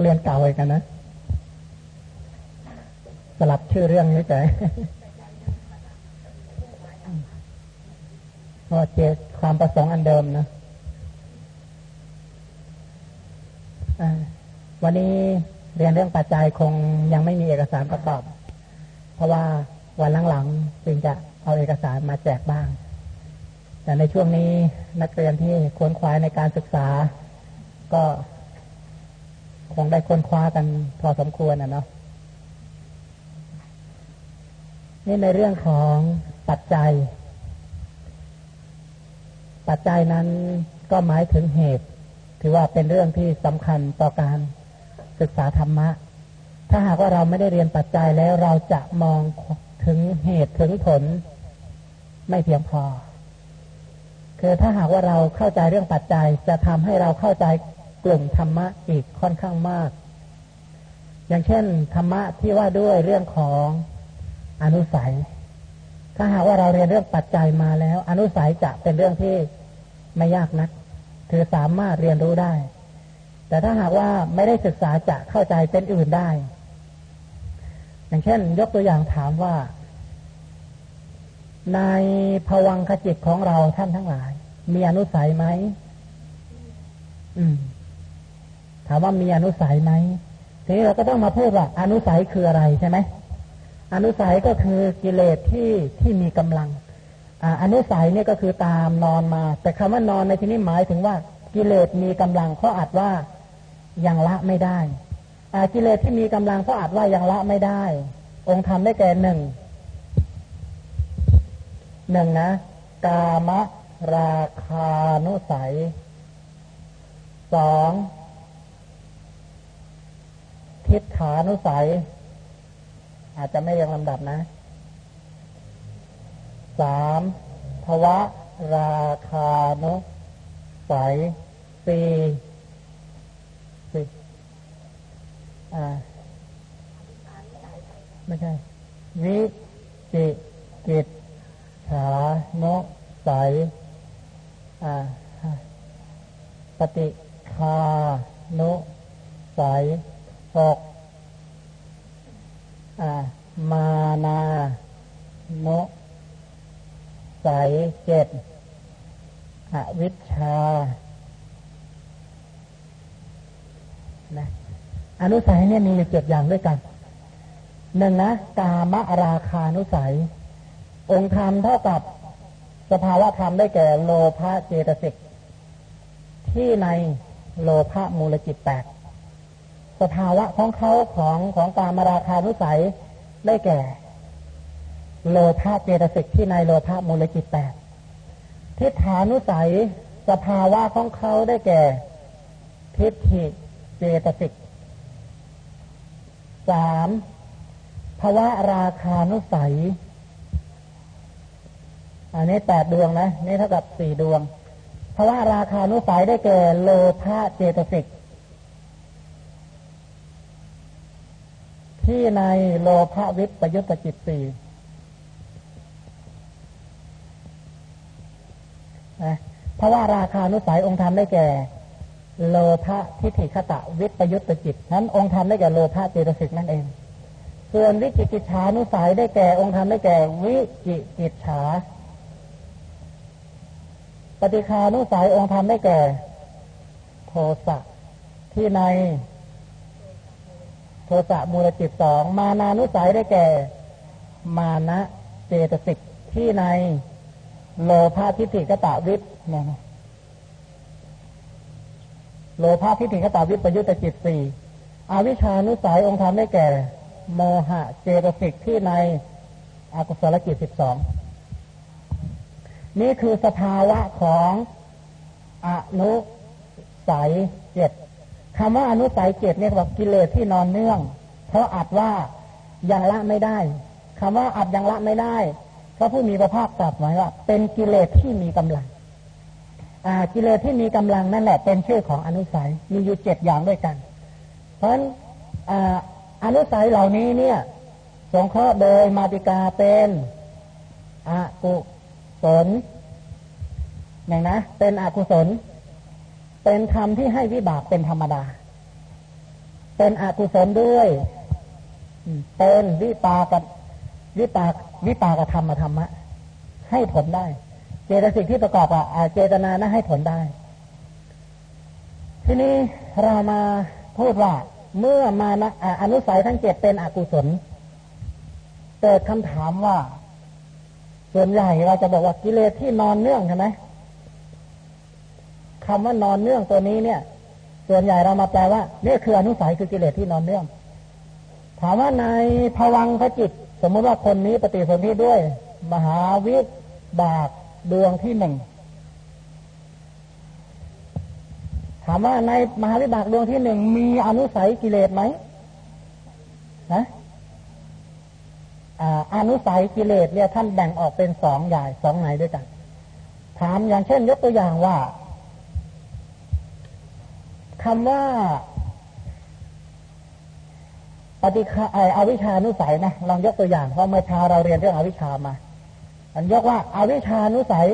เรียนเก่าเลยกันนะ สลับชื่อเรื่องนี้ใจพอเจตความประสงค์อันเดิมนะวันนี้เรียนเรื่องปัจจัยคงยังไม่มีเอกสารประกอบ เพราะว่าวันหลังๆจึงจะเอาเอกสารมาแจกบ้าง แต่ในช่วงนี้นักเรียนที่ค้นคว้าในการศึกษา ก็ คงได้ค้นคว้ากันพอสมควรนะเนาะนี่ในเรื่องของปัจจัย ปัจจัยนั้นก็หมายถึงเหตุ ถือว่าเป็นเรื่องที่สำคัญต่อการศึกษาธรรมะ ถ้าหากว่าเราไม่ได้เรียนปัจจัยแล้วเราจะมองถึงเหตุถึงผล ไม่เพียงพอ คือถ้าหากว่าเราเข้าใจเรื่องปัจจัยจะทำให้เราเข้าใจ กลุ่มธรรมะอีกค่อนข้างมาก อย่างเช่น ธรรมะที่ว่าด้วยเรื่องของอนุสัย ถ้าหากว่าเราเรียนเรื่องปัจจัยมาแล้ว อนุสัยจะเป็นเรื่องที่ไม่ยากนัก คือสามารถเรียนรู้ได้ แต่ถ้าหากว่าไม่ได้ศึกษาจะเข้าใจเป็นอื่นได้ อย่างเช่น ยกตัวอย่างถามว่า ในภวังคจิตของเราท่านทั้งหลาย มีอนุสัยไหมอืม ถามว่ามีอนุสัยไหมทีนี้เราก็ต้องมาพูดว่าอนุสัยคืออะไรใช่ไหมอนุสัยก็คือกิเลสที่ที่มีกำลังอนุสัยเนี่ยก็คือตามนอนมา แต่คำว่านอนในที่นี้หมายถึงว่ากิเลสมีกำลังเพราะอาจว่ายังละไม่ได้กิเลสที่มีกำลังเพราะอาจว่ายังละไม่ได้ องค์ธรรมได้แก่หนึ่งหนึ่งนะ กามราคานุสัยสอง ทิฏฐานุสัย อาจจะไม่เรียงลำดับนะสามภวะราคานุสัยสี่สี่อ่า ไม่ใช่ วิจิกิจฉานุสัยอ่าปฏิคานุสัย หกมานานุสัยเจ็ดอวิชชานะอนุสัยเนี่ยมีเจ็ดอย่างด้วยกันหนึ่งนะกามราคานุสัย องค์ธรรมเท่ากับสภาวะธรรมได้แก่โลภะเจตสิกที่ในโลภะมูลจิตแปด สภาวะของเขาของของการมาราคานุสัยได้แก่ โลภะเจตสิกที่ในโลภะมูลจิตแปดทิฏฐานุสัยสภาวะของเขาได้แก่ ทิฏฐิเจตสิกสามภาวะราคานุสัย อันนี้แปดดวงนะ นี่เท่ากับสี่ดวงภาวะราคานุสัยได้แก่ โลภะเจตสิก ที่ในโลภะวิปยุตจิตสี่นะเพราะว่าราคานุสัยองค์ธรรมได้แก่ โลภะทิฏฐิคตะวิปยุตจิต นั้นองค์ธรรมได้แก่โลภะเจตสิกนั่นเอง ส่วนวิจิกิจฉานุสัยได้แก่องค์ธรรมได้แก่วิจิกิจฉาปฏิคานุสัยองค์ธรรมได้แก่ โทสะที่ใน โทสะมูลจิตสองมานานุสัยได้แก่ มานะเจตสิกที่ในโลภะทิฏฐิกตะวิปนะโลภะทิฏฐิกตะวิปประยุตตจิตสี่อวิชานุสัยองค์ธรรมได้แก่ โมหะเจตสิกที่ในอกุศลจิตสิบสองนี่คือสภาวะของอนุสัยเจ็ด คำว่าอนุสัยเจ็ดเนี่ยบอกกิเลสที่นอนเนื่อง เพราะอัดว่ายังละไม่ได้คำว่าอัดยังละไม่ได้พระผู้มีพระภาคตรัสไว้ว่า เป็นกิเลสที่มีกำลัง อ่า กิเลสที่มีกำลังนั่นแหละ เป็นชื่อของอนุสัยมีอยู่เจ็ดอย่างด้วยกัน เพราะฉะนั้นอนุสัยเหล่านี้เนี่ย สงเคราะห์โดยมาติกาเป็นอกุศลหนึ่งนะ เป็นอกุศล เป็นธรรมที่ให้วิบากเป็นธรรมดา เป็นอกุศลด้วย เป็นวิปากวิปากวิปากธรรมธรรมะ ให้ผลได้ เจตสิกที่ประกอบกับเจตนานะให้ผลได้ ทีนี้เรามาพูดว่าเมื่อมานะอนุสัยทั้งเจ็ดเป็นอกุศลเกิดคำถามว่า ส่วนใหญ่เราจะบอกว่ากิเลสที่นอนเนื่องใช่ไหม คำว่านอนเนื่องตัวนี้เนี่ย ส่วนใหญ่เรามาแปลว่านี่คืออนุสัยคือกิเลสที่นอนเนื่อง ถามว่าในภวังพจิต สมมติว่าคนนี้ปฏิสนธิด้วย มหาวิบากดวงที่หนึ่งถามว่าในมหาวิบากดวงที่หนึ่งมีอนุสัยกิเลสไหมนะอนุสัยกิเลสเนี่ยท่านแบ่งออกเป็นสองใหญ่สองไหนด้วยกัน ถามอย่างเช่น ยกตัวอย่างว่า คำว่าปฏิฆาอวิชานุสัยนะลองยกตัวอย่างเพราะเมื่อเช้าเราเรียนเรื่องอวิชามาอันยกว่าอาวิชานุสัย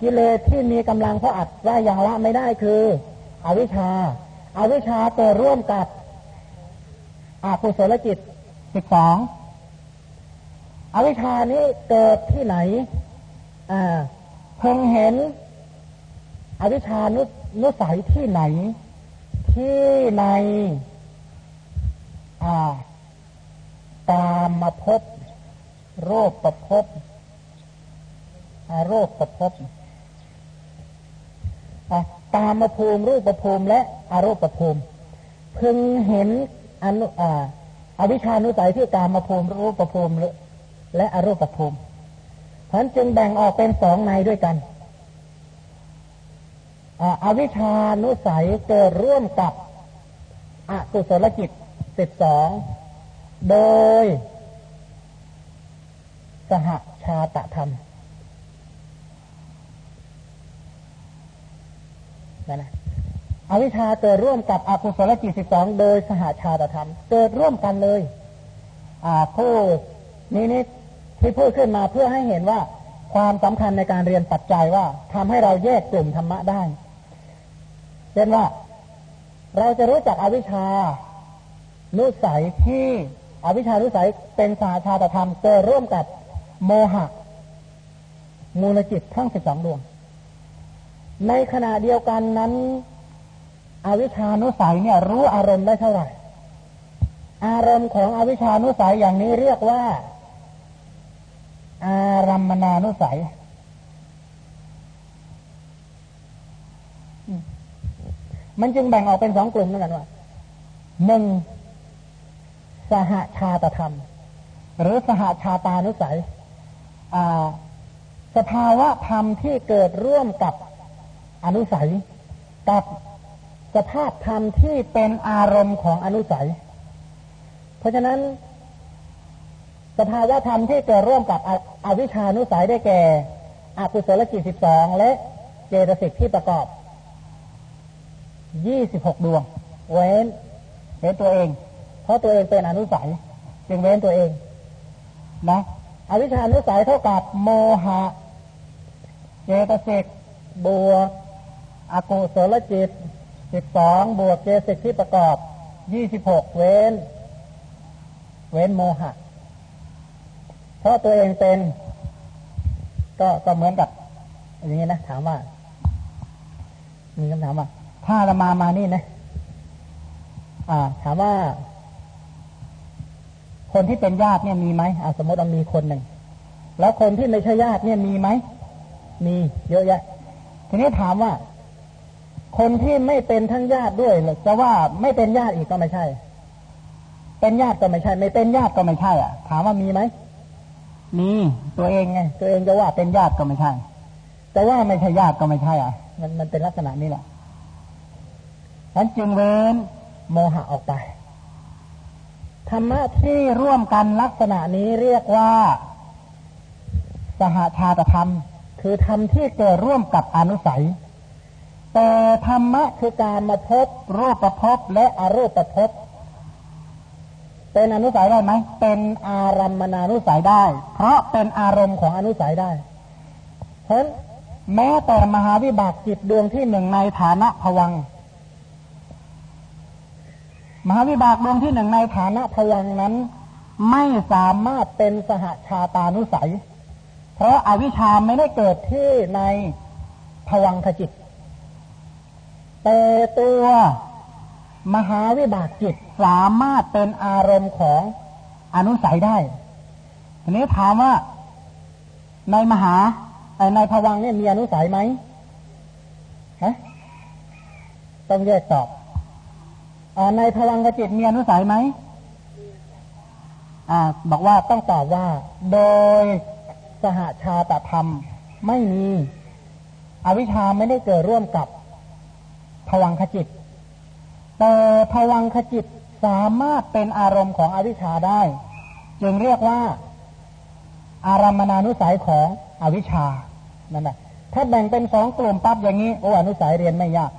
กิเลสที่มีกำลังเพราะอัดว่าอย่างละไม่ได้คือ อวิชาอาวิชาเกิดร่วมกับอาภุศลจิตสิบสองอวิชานี้เกิดที่ไหน อ่าเพิ่งเห็น อวิชชานุ นุสัยที่ไหน ที่ในอ่าตามมาพบ โรคประพบโรคประพบตามมาภูมิรูประภูมิและอารมณ์ภูมิพึงเห็นอนุอาอวิชานุสัยที่ตามมาภูมิรูประภูมิและอารมณ์ภูมิฉะนั้นจึงแบ่งออกเป็นสองในด้วยกัน อวิชานุสัยเกิดร่วมกับอกุศลจิตสิบสอง โดย สหชาตธรรมนะนะอวิชาเกิดร่วมกับอกุศลจิตสิบสองโดยสหาชาตธรรม เกิดร่วมกันเลย อ่าพูดนี้นี่ที่พูดขึ้นมาเพื่อให้เห็นว่า ความสำคัญในการเรียนปัจจัยว่าทำให้เราแยกกลุ่มธรรมะได้เช่นว่าเราจะรู้จักอวิชชานุสัยที่อวิชชานุสัยเป็นสาชาตธรรมเกิดร่วมกับโมหะ มูลจิตทั้งสิบสองดวง ในขณะเดียวกันนั้น อวิชานุสัยเนี่ยรู้อารมณ์ได้เท่าไหร่ อารมณ์ของอวิชานุสัยอย่างนี้เรียกว่า อารัมมนานุสัย มันจึงแบ่งออกเป็นสองกลุ่มนั่นแหละว่าหนึ่งสหชาตธรรม หรือสหชาตานุสัยสภาวะธรรมที่เกิดร่วมกับอนุสัย กับสภาพธรรมที่เป็นอารมณ์ของอนุสัย เพราะฉะนั้น สภาวะธรรมที่เกิดร่วมกับอวิชานุสัยได้แก่อกุศลจิตสิบสองและเจตสิกที่ประกอบยี่สิบหกดวง เว้นเว้นตัวเอง เพราะตัวเองเป็นอนุสัย จึงเว้นตัวเองนะอวิชานุสัยเท่ากับโมหะเจตสิกบวกอกุศลจิตสิบสองบวกเจตสิกที่ประกอบยี่สิบหกเว้น เว้นโมหะ เพราะตัวเองเป็น ก็ก็เหมือนกับ อย่างนี้นะถามว่า มีคำถามว่า ถ้าเรามามานี่นะอ่า ถามว่า คนที่เป็นญาติเนี่ยมีไหมอ่าสมมติว่ามีคนหนึ่งแล้วคนที่ไม่ใช่ญาติเนี่ยมีไหมมีเยอะแยะ ทีนี้ถามว่า คนที่ไม่เป็นทั้งญาติด้วยจะว่าไม่เป็นญาติอีกก็ไม่ใช่ เป็นญาติก็ไม่ใช่ ไม่เป็นญาติก็ไม่ใช่ อะ ถามว่ามีไหม มีตัวเองไงตัวเองจะว่าเป็นญาติก็ไม่ใช่ แต่ว่าไม่ใช่ญาติก็ไม่ใช่อะ มันมันเป็นลักษณะนี้แหละนั้นจึงเว้นโมหะออกไปธรรมะที่ร่วมกันลักษณะนี้เรียกว่า สหชาตธรรม คือธรรมที่เกิดร่วมกับอนุสัย แต่ธรรมะคือการมาพบรูปประพบและอรูปประพบ เป็นอนุสัยได้ไหม เป็นอารัมมนานุสัยได้ เพราะเป็นอารมณ์ของอนุสัยได้เพราะแม้แต่มหาวิบากจิตดวงที่หนึ่งในฐานะผวัง มหาวิบากดวงที่หนึ่งในฐานะพวังนั้น ไม่สามารถเป็นสหชาตานุสัย เพราะอาวิชชาไม่ได้เกิดที่ในพวังขจิตแต่ตัว มหาวิบากจิตสามารถเป็นอารมณ์ของอนุสัยได้ ทีนี้ถามว่าในมหาในพวังเนี่ยมีอนุสัยไหมฮะต้องแยกตอบอในพลังกจิตมีอนุสัยไหมอ่า บอกว่าต้องตอบว่า โดยสหชาตธรรมไม่มี อวิชชาไม่ได้เกิดร่วมกับพวังขจิต แต่พวังขจิตสามารถเป็นอารมณ์ของอวิชชาได้ จึงเรียกว่า อารามนานุสัยของอวิชชานั่นแหละถ้าแบ่งเป็นสองกลุ่มปั๊บอย่างนี้โอ้อนุสัยเรียนไม่ยาก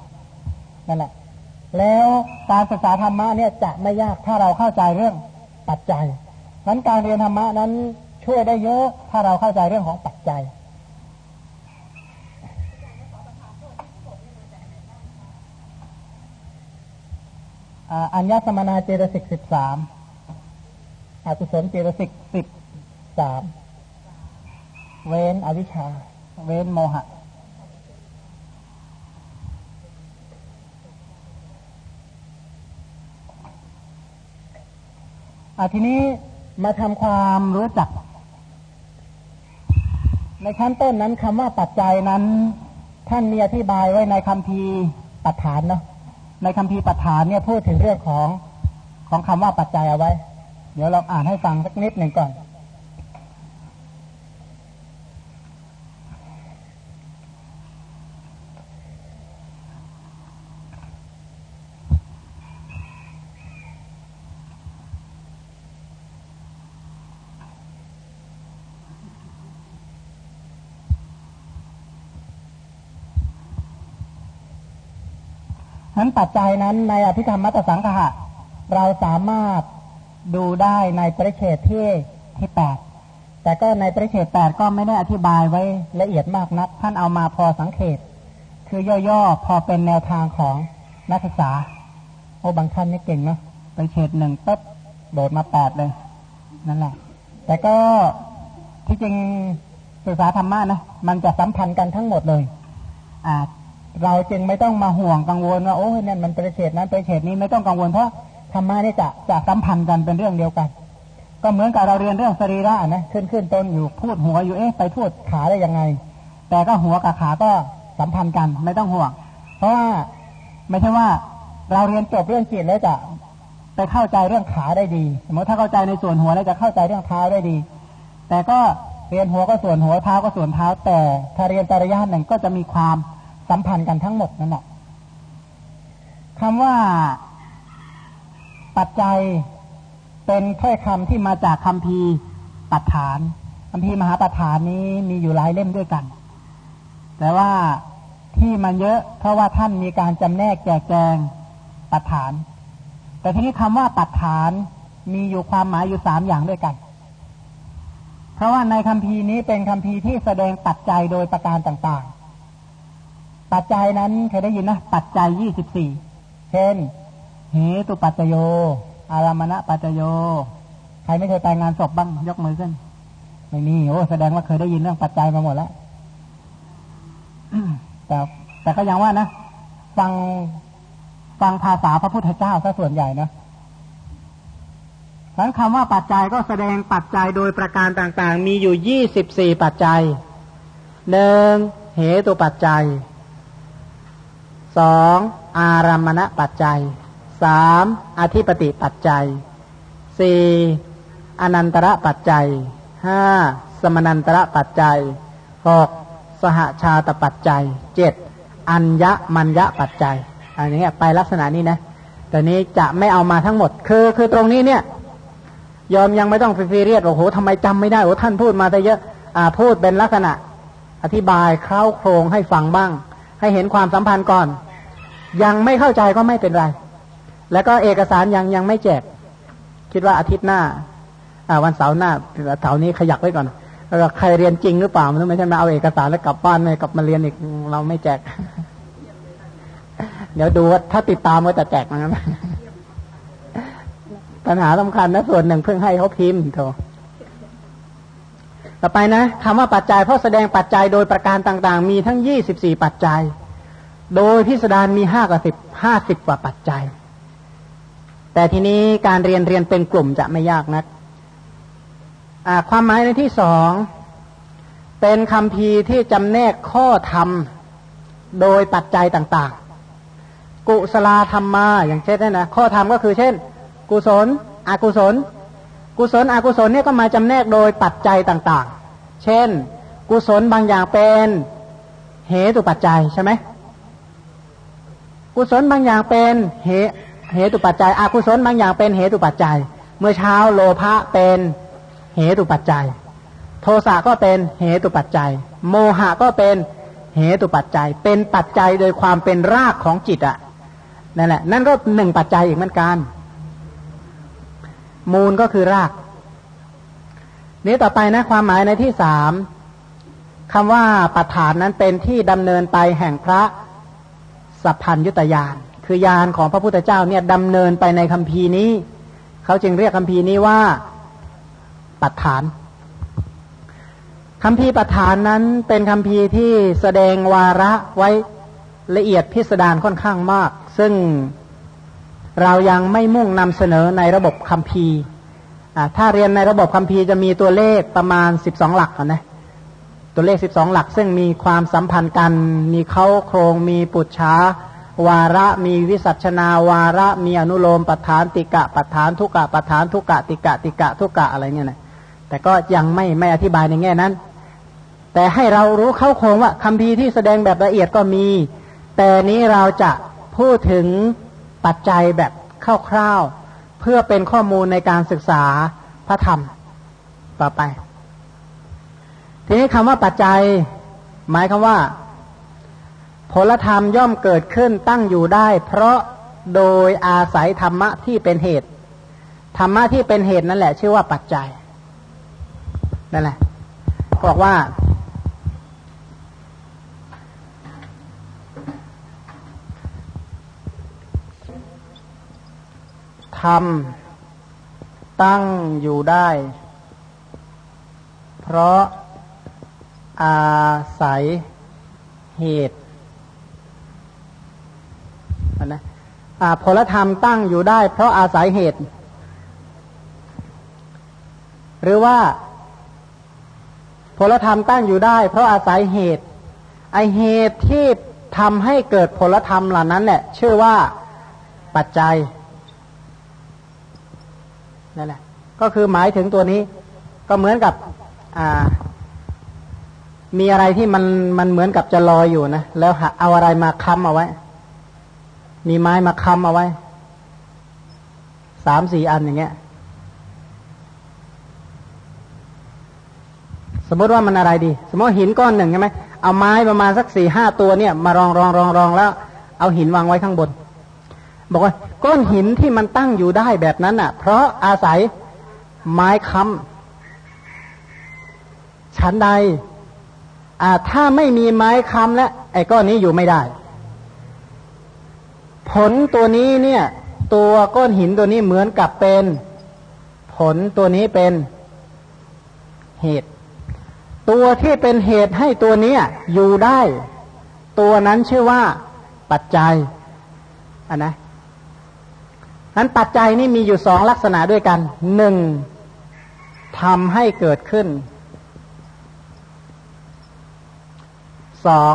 นั่นแหละแล้วการศึกษาธรรมะเนี่ยจะไม่ยากถ้าเราเข้าใจเรื่องปัจจัยนั้นการเรียนธรรมะนั้นช่วยได้เยอะถ้าเราเข้าใจเรื่องของปัจจัย อัญญสมนาเจตสิกสิบสามอกุศลเจตสิกสิบสามเว้นอวิชชา เว้นโมหะอาทีนี้มาทำความรู้จัก ในขั้นต้นนั้นคำว่าปัจจัยนั้น ท่านมีอธิบายไว้ในคำพีปัฏฐานเนาะ ในคำพีปัฏฐานเนี่ยพูดถึงเรื่องของของคำว่าปัจจัยเอาไว้ เดี๋ยวเราอ่านให้ฟังสักนิดหนึ่งก่อน นั้นปัจจัยนั้นในอภิธรรมมัตสังคหะ เราสามารถดูได้ในปริเชตที่ที่แปดแต่ก็ในปริเชตแปดก็ไม่ได้อธิบายไว้ละเอียดมากนัก ท่านเอามาพอสังเกต คือย่อๆ พอเป็นแนวทางของนักศึกษา โอ้บางท่านนี่เก่งเนาะปริเชตหนึ่งปุ๊บโดดมาแปดเลย นั่นแหละ แต่ก็ที่จริงศึกษาธรรมะนะ มันจะสัมพันธ์กันทั้งหมดเลย อ่า เราจึงไม่ต้องมาห่วงกังวลว่าโอ้ยนั่นมันประเฉดนั้นประเฉดนี้ไม่ต้องกังวลเพราะธรรมะนี่จะจะสัมพันธ์กันเป็นเรื่องเดียวกัน ก็เหมือนกับเราเรียนเรื่องสรีระนะขึ้นขึ้นต้นอยู่พูดหัวอยู่เอ๊ะไปพูดขาได้ยังไง แต่ก็หัวกับขาก็สัมพันธ์กันไม่ต้องห่วง เพราะว่าไม่ใช่ว่าเราเรียนจบเรื่องจิตแล้วจะไปเข้าใจเรื่องขาได้ดีสมมติถ้าเข้าใจในส่วนหัวแล้วจะเข้าใจเรื่องเท้าได้ดี แต่ก็เรียนหัวก็ส่วนหัวเท้าก็ส่วนเท้า แต่ถ้าเรียนปริยัติหนึ่งก็จะมีความ สัมพันธ์กันทั้งหมดนั่นแหละคำว่าปัจจัยเป็นถ้อยคำที่มาจากคำพีปัฏฐานคำพีมหาปัฏฐานนี้มีอยู่หลายเล่มด้วยกัน แต่ว่าที่มันเยอะ เพราะว่าท่านมีการจำแนกแจกแจงปัฏฐาน แต่ทีนี้คำว่าปัฏฐานมีอยู่ความหมายอยู่สามอย่างด้วยกัน เพราะว่าในคำพีนี้เป็นคำพีที่แสดงปัจจัยโดยประการต่าง ปัจจัยนั้นเคยได้ยินนะ ปัจจัยยี่สิบสี่เช่นเหตุปัจจโย อารามณะปัจจโย ใครไม่เคยไปงานศพบ้าง ยกมือขึ้น ไม่มีโอ้แสดงว่าเคยได้ยินเรื่องปัจจัยมาหมดแล้วแต่แต่ก็ยังว่านะฟังฟังภาษาพระพุทธเจ้าซะส่วนใหญ่นะนั้นคำว่าปัจจัยก็แสดงปัจจัยโดยประการต่าง ๆ มีอยู่ยี่สิบสี่ปัจจัยหนึ่งเหตุปัจจัย สองอารามณปัจจัยสามอธิปติปัจจัยสี่อนันตระปัจจัยห้าสมนันตระปัจจัยหกสหชาตปัจจัยเจ็ดอัญญมัญญปัจจัยอันนี้ไปลักษณะนี้นะ แต่นี้จะไม่เอามาทั้งหมด คือคือตรงนี้เนี่ย ยอมยังไม่ต้องฟีเรียดโอ้โหทำไมจำไม่ได้โอ้ท่านพูดมาแต่เยอะอ่าพูดเป็นลักษณะ อธิบายเคล้าโครงให้ฟังบ้าง ให้เห็นความสัมพันธ์ก่อน ยังไม่เข้าใจก็ไม่เป็นไร แล้วก็เอกสารยังยังไม่แจก คิดว่าอาทิตย์หน้าอ่าวันเสาร์หน้าเสาร์นี้ขยักไว้ก่อนแล้วใครเรียนจริงหรือเปล่ามันไม่ใช่มาเอาเอกสารแล้วกลับบ้านเลยกลับมาเรียนอีกเราไม่แจก เดี๋ยวดูว่าถ้าติดตามก็จะแจกมือนกันปัญหาสำคัญนะส่วนหนึ่งเพิ่งให้เขาพิมพ์โถ ต่อไปนะคำว่าปัจจัยเพราะแสดงปัจจัยโดยประการต่างๆ มีทั้งยี่สิบสี่ปัจจัย โดยพิสดารมีห้ากับสิบห้าสิบกว่าปัจจัย แต่ทีนี้การเรียนเรียนเป็นกลุ่มจะไม่ยากนักความหมายในที่สองเป็นคำพีที่จำแนกข้อธรรมโดยปัจจัยต่าง ๆ กุศลธรรมมาอย่างเช่นนะข้อธรรมก็คือเช่น กุศล อกุศล กุศลอกุศลเนี่ยก็มาจำแนกโดยปัจจัยต่างๆ เช่น กุศลบางอย่างเป็นเหตุปัจจัยใช่ไหมกุศลบางอย่างเป็นเหเหตุปัจจัยอกุศลบางอย่างเป็นเหตุปัจจัย เมื่อเช้าโลภะเป็นเหตุปัจจัย โทสะก็เป็นเหตุปัจจัย โมหะก็เป็นเหตุปัจจัย เป็นปัจจัยโดยความเป็นรากของจิตอะนั่นแหละนั่นก็หนึ่งปัจจัยอีกเหมือนกัน มูลก็คือราก นี้ต่อไปนะความหมายในที่สามคำว่าปัฏฐานนั้นเป็นที่ดำเนินไปแห่งพระสัพพัญยุตยาน คือยานของพระพุทธเจ้าเนี่ยดำเนินไปในคัมภีร์นี้ เขาจึงเรียกคัมภีร์นี้ว่าปัฏฐานคำพีปัฏฐานนั้นเป็นคำพีที่แสดงวาระไว้ละเอียดพิสดารค่อนข้างมาก ซึ่ง เรายังไม่มุ่งนำเสนอในระบบคำพีร์ถ้าเรียนในระบบคำพีร์จะมีตัวเลขประมาณสิบสองหลักนะตัวเลขสิบสองหลัก ซึ่งมีความสัมพันธ์กัน มีเข้าโครงมีปุจฉาวาระมีวิสัชนาวาระมีอนุโลมปัฏฐานติกะปัฏฐานทุกะปัฏฐานทุกะติกะติกะทุกะอะไรเนี่ยนะแต่ก็ยังไม่ไม่อธิบายในแง่นั้น แต่ให้เรารู้เข้าโครงว่าคำพีที่แสดงแบบละเอียดก็มี แต่นี้เราจะพูดถึง ปัจจัยแบบคร่าวๆ เพื่อเป็นข้อมูลในการศึกษาพระธรรมต่อไป ทีนี้คำว่าปัจจัย หมายคำว่า ผลธรรมย่อมเกิดขึ้นตั้งอยู่ได้ เพราะโดยอาศัยธรรมะที่เป็นเหตุ ธรรมะที่เป็นเหตุนั่นแหละ ชื่อว่าปัจจัยนั่นแหละบอกว่า ธรรม ตั้งอยู่ได้ เพราะอาศัยเหตุนะผลธรรมตั้งอยู่ได้ เพราะอาศัยเหตุ หรือว่าผลธรรมตั้งอยู่ได้ เพราะอาศัยเหตุไอเหตุที่ทำให้เกิดผลธรรมเหล่านั้นเนี่ยชื่อว่าปัจจัย นั่นแหละก็คือหมายถึงตัวนี้ ก็เหมือนกับอ่า มีอะไรที่มันมันเหมือนกับจะลอยอยู่นะแล้วเอาอะไรมาค้ำเอาไว้ มีไม้มาค้ำเอาไว้สามสี่อันอย่างเงี้ย สมมติว่ามันอะไรดี สมมติหินก้อนหนึ่งใช่ไหมเอาไม้ประมาณสักสี่ห้าตัวเนี่ย มารองรองรองรองแล้ว เอาหินวางไว้ข้างบน บอกว่าก้อนหินที่มันตั้งอยู่ได้แบบนั้นอะ เพราะอาศัยไม้ค้ำชั้นใดอ่าถ้าไม่มีไม้ค้ำและไอ้ก้อนนี้อยู่ไม่ได้ ผลตัวนี้เนี่ย ตัวก้อนหินตัวนี้เหมือนกับเป็น ผลตัวนี้เป็นเหตุ ตัวที่เป็นเหตุให้ตัวนี้อยู่ได้ ตัวนั้นชื่อว่าปัจจัยอันนะ นั้นปัจจัยนี่มีอยู่สองลักษณะด้วยกันหนึ่งทำให้เกิดขึ้นสอง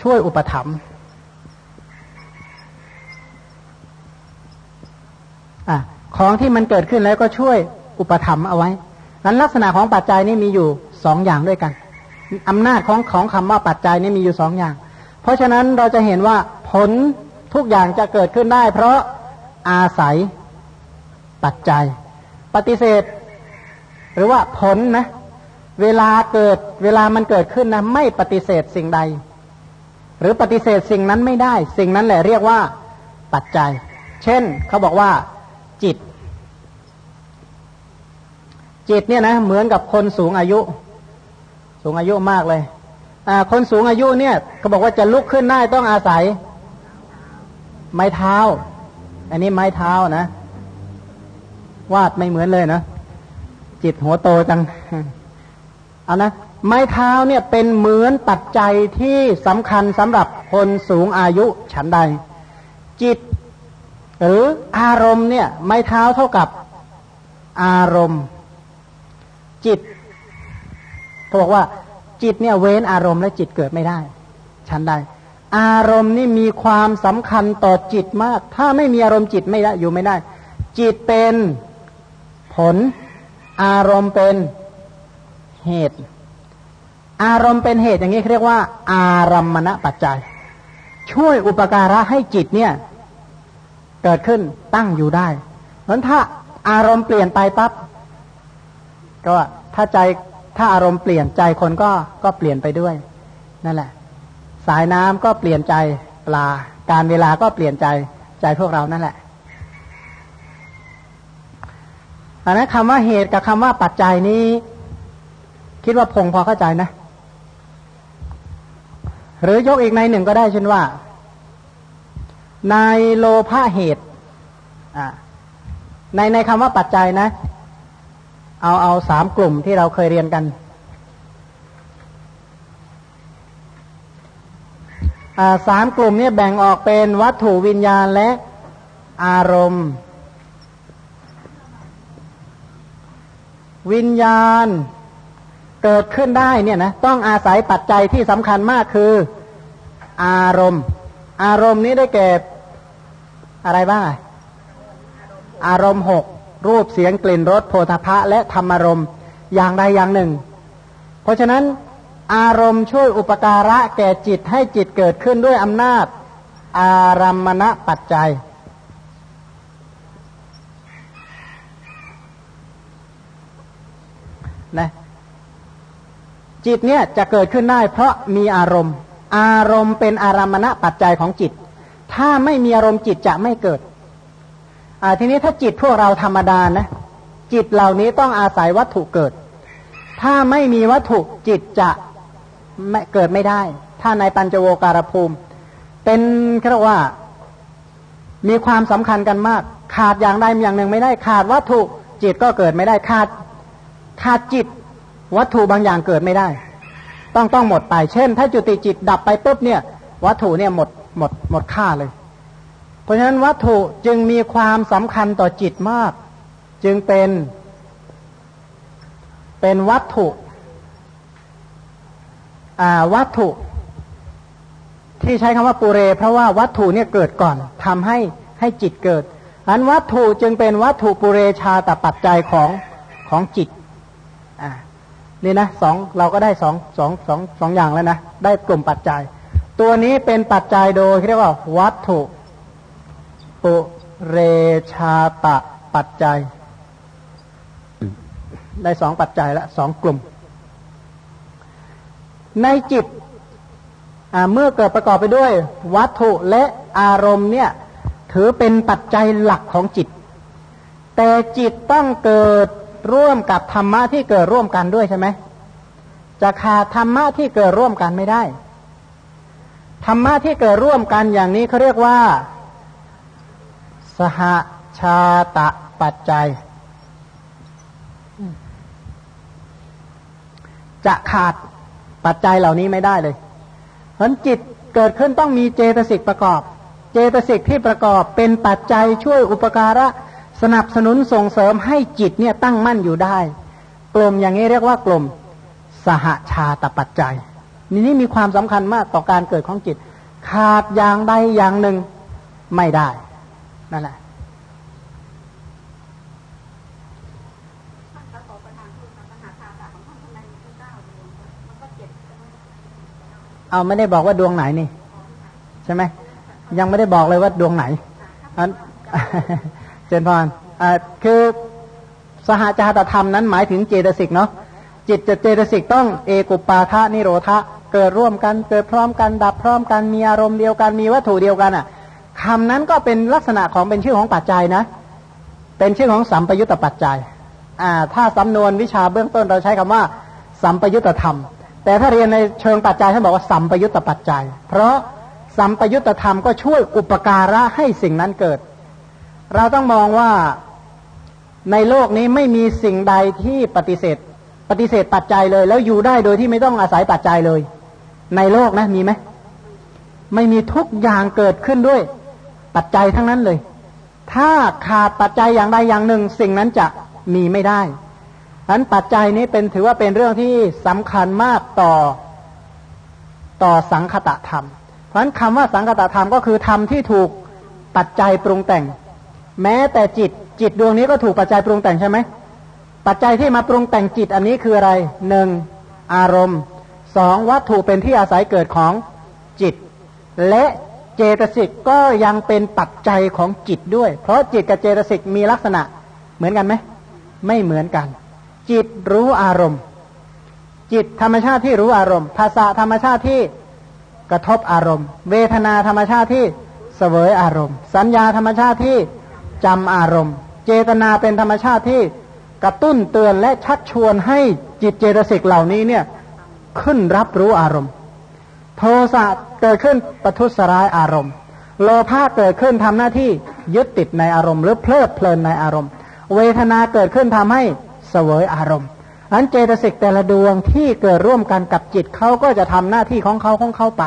ช่วยอุปถัมภ์ของที่มันเกิดขึ้นแล้วก็ช่วยอุปถัมภ์เอาไว้นั้นลักษณะของปัจจัยนี่มีอยู่สองอย่างด้วยกันอำนาจของของคำว่าปัจจัยนี่มีอยู่สองอย่าง เพราะฉะนั้นเราจะเห็นว่าผล ทุกอย่างจะเกิดขึ้นได้ เพราะอาศัยปัจจัย ปฏิเสธ หรือว่าผลนะเวลาเกิดเวลามันเกิดขึ้นนะไม่ปฏิเสธสิ่งใด หรือปฏิเสธสิ่งนั้นไม่ได้ สิ่งนั้นแหละเรียกว่าปัจจัย เช่นเขาบอกว่าจิต จิตเนี่ยนะเหมือนกับคนสูงอายุ สูงอายุมากเลยคนสูงอายุเนี่ยเขาบอกว่าจะลุกขึ้นได้ต้องอาศัย ไม้เท้า อันนี้ไม้เท้านะ วาดไม่เหมือนเลยนะจิตหัวโตจังเอานะไม้เท้าเนี่ยเป็นเหมือนปัจจัยที่สำคัญสำหรับคนสูงอายุฉันใด จิต หรืออารมณ์เนี่ย ไม้เท้าเท่ากับอารมณ์ จิตเขาบอกว่า จิตเนี่ยเว้นอารมณ์และจิตเกิดไม่ได้ ฉันใด อารมณ์นี่มีความสำคัญต่อจิตมาก ถ้าไม่มีอารมณ์จิตไม่ได้อยู่ไม่ได้ จิตเป็นผล อารมณ์เป็นเหตุ อารมณ์เป็นเหตุอย่างนี้เรียกว่า อารมมณปัจจัย ช่วยอุปการะให้จิตเนี่ยเกิดขึ้นตั้งอยู่ได้เพราะถ้าอารมณ์เปลี่ยนไปปั๊บก็ถ้าใจถ้าอารมณ์เปลี่ยนใจคนก็ก็เปลี่ยนไปด้วย นั่นแหละ สายน้ำก็เปลี่ยนใจปลา การเวลาก็เปลี่ยนใจใจพวกเรานั่นแหละอันนั้นคำว่าเหตุกับคำว่าปัจจัยนี้ คิดว่าพงพอเข้าใจนะ หรือยกอีกในหนึ่งก็ได้เช่นว่า ในโลภะเหตุในในคำว่าปัจจัยนะ เอาเอาสามกลุ่มที่เราเคยเรียนกัน สามกลุ่มนี้แบ่งออกเป็นวัตถุวิญญาณและอารมณ์ วิญญาณเกิดขึ้นได้เนี่ยนะต้องอาศัยปัจจัยที่สำคัญมากคือ อารมณ์ อารมณ์นี้ได้แก่อะไรบ้างอารมณ์หกรูปเสียงกลิ่นรสโพธพะและธรรมารมณ์อย่างใดอย่างหนึ่ง เพราะฉะนั้น อารมณ์ช่วยอุปการะแก่จิตให้จิตเกิดขึ้นด้วยอำนาจ อารมณปัจจัย นะจิตเนี่ยจะเกิดขึ้นได้เพราะมีอารมณ์ อารมณ์เป็นอารมณะปัจจัยของจิต ถ้าไม่มีอารมณ์จิตจะไม่เกิด อ่าทีนี้ถ้าจิตพวกเราธรรมดานะ จิตเหล่านี้ต้องอาศัยวัตถุเกิด ถ้าไม่มีวัตถุจิตจะ ไม่เกิดไม่ได้ ถ้าในปัญจโวการภูมิ เป็นเรียกว่ามีความสำคัญกันมาก ขาดอย่างใดอย่างหนึ่งไม่ได้ ขาดวัตถุจิตก็เกิดไม่ได้ขาดขาดจิต วัตถุบางอย่างเกิดไม่ได้ ต้องต้องหมดไป เช่น ถ้าจุติจิตดับไปปุ๊บเนี่ย วัตถุเนี่ยหมดหมดหมดค่าเลย เพราะฉะนั้นวัตถุจึงมีความสำคัญต่อจิตมาก จึงเป็น เป็นวัตถุ วัตถุที่ใช้คำว่าปุเร เพราะว่าวัตถุเนี่ยเกิดก่อนทำให้ให้จิตเกิด อันวัตถุจึงเป็นวัตถุปุเรชาตปัจจัยของของจิตอ่านี่นะสองเราก็ได้สองสองสองสองอย่างแล้วนะ ได้กลุ่มปัจจัย ตัวนี้เป็นปัจจัยโดยเรียกว่า วัตถุ ปุเรชาตปัจจัย ได้สองปัจจัยละสองกลุ่ม ในจิตเมื่อเกิดประกอบไปด้วย วัตถุและอารมณ์เนี่ย ถือเป็นปัจจัยหลักของจิต แต่จิตต้องเกิดร่วมกับธรรมะที่เกิดร่วมกันด้วยใช่ไหมจะขาดธรรมะที่เกิดร่วมกันไม่ได้ธรรมะที่เกิดร่วมกันอย่างนี้เขาเรียกว่า สหชาตะปัจจัย จะขาด ปัจจัยเหล่านี้ไม่ได้เลยเพราะจิตเกิดขึ้นต้องมีเจตสิกประกอบ เจตสิกที่ประกอบเป็นปัจจัยช่วยอุปการะสนับสนุนส่งเสริมให้จิตเนี่ยตั้งมั่นอยู่ได้ กลมอย่างนี้เรียกว่ากลมสหาชาตปัจจัย นี่นี่มีความสำคัญมากต่อการเกิดของจิต ขาดอย่างใดอย่างหนึ่งไม่ได้นั่นแหละ เอาไม่ได้บอกว่าดวงไหนนี่ ใช่ไหมยังไม่ได้บอกเลยว่าดวงไหนอันเจนพรคือสหจาตธรรมนั้นหมายถึงเจตสิกเนาะจิตจะเจตสิกต้องเอกุปาทะนิโรธะเกิดร่วมกันเกิดพร้อมกันดับพร้อมกันมีอารมณ์เดียวกันมีวัตถุเดียวกันอะคำนั้นก็เป็นลักษณะของเป็นชื่อของปัจจัยนะ เป็นชื่อของสัมปยุตตปัจจัยอ่าถ้าสำนวนวิชาเบื้องต้นเราใช้คำว่า สัมปยุตตธรรม แต่ถ้าเรียนในเชิงปัจจัยท่านบอกว่าสัมปยุตตปัจจัย เพราะสัมปยุตตธรรมก็ช่วยอุปการะให้สิ่งนั้นเกิด เราต้องมองว่าในโลกนี้ไม่มีสิ่งใดที่ปฏิเสธ ปฏิเสธปัจจัยเลย แล้วอยู่ได้โดยที่ไม่ต้องอาศัยปัจจัยเลย ในโลกนะมีไหมไม่มีทุกอย่างเกิดขึ้นด้วย ปัจจัยทั้งนั้นเลย ถ้าขาดปัจจัยอย่างใดอย่างหนึ่ง สิ่งนั้นจะมีไม่ได้ ฉะนั้นปัจจัยนี้เป็นถือว่าเป็นเรื่องที่สำคัญมากต่อต่อสังคตะธรรม เพราะฉะนั้นคำว่าสังคตะธรรมก็คือธรรมที่ถูกปัจจัยปรุงแต่ง แม้แต่จิตจิตดวงนี้ก็ถูกปัจจัยปรุงแต่งใช่ไหมปัจจัยที่มาปรุงแต่งจิตอันนี้คืออะไรหนึ่งอารมณ์สองวัตถุเป็นที่อาศัยเกิดของจิต และเจตสิกก็ยังเป็นปัจจัยของจิตด้วย เพราะจิตกับเจตสิกมีลักษณะเหมือนกันไหมไม่เหมือนกัน จิตรู้อารมณ์ จิตธรรมชาติที่รู้อารมณ์ ภาษาธรรมชาติที่กระทบอารมณ์ เวทนาธรรมชาติที่เสวยอารมณ์ สัญญาธรรมชาติที่จำอารมณ์ เจตนาเป็นธรรมชาติที่กระตุ้นเตือนและชักชวนให้จิตเจตสิกเหล่านี้เนี่ยขึ้นรับรู้อารมณ์ โทสะเกิดขึ้นประทุษร้ายอารมณ์ โลภะเกิดขึ้นทำหน้าที่ยึดติดในอารมณ์ หรือเพลิดเพลินในอารมณ์ เวทนาเกิดขึ้นทำให้ เสวยอารมณ์อันเจตสิกแต่ละดวงที่เกิดร่วมกันกับจิตเขาก็จะทำหน้าที่ของเขาของเขาไป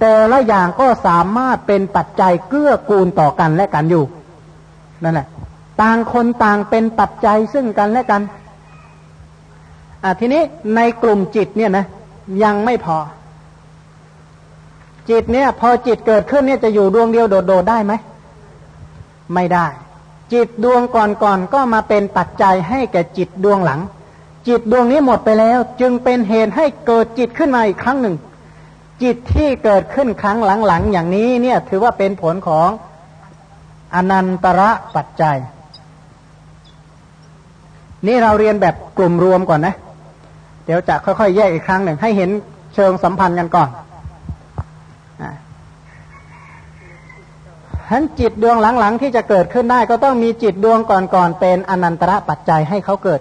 แต่ละอย่างก็สามารถเป็นปัจจัยเกื้อกูลต่อกันและกันอยู่นั่นแหละ ต่างคนต่างเป็นปัจจัยซึ่งกันและกันอะทีนี้ในกลุ่มจิตเนี่ยนะยังไม่พอ จิตเนี่ย พอจิตเกิดขึ้นเนี่ยจะอยู่ดวงเดียวโดดๆได้ไหมไม่ได้ จิตดวงก่อนๆกก็มาเป็นปัจจัยให้แก่จิตดวงหลัง จิตดวงนี้หมดไปแล้ว จึงเป็นเหตุให้เกิดจิตขึ้นมาอีกครั้งหนึ่ง จิตที่เกิดขึ้นครั้งหลังๆอย่างนี้เนี่ยถือว่าเป็นผลของอนันตระปัจจัย นี่เราเรียนแบบกลุ่มรวมก่อนนะ เดี๋ยวจะค่อยๆแยกอีกครั้งหนึ่งให้เห็นเชิงสัมพันธ์กันก่อน ฉันจิตดวงหลังๆ ที่จะเกิดขึ้นได้ ก็ต้องมีจิตดวงก่อนๆเป็นอนันตระปัจจัยให้เขาเกิด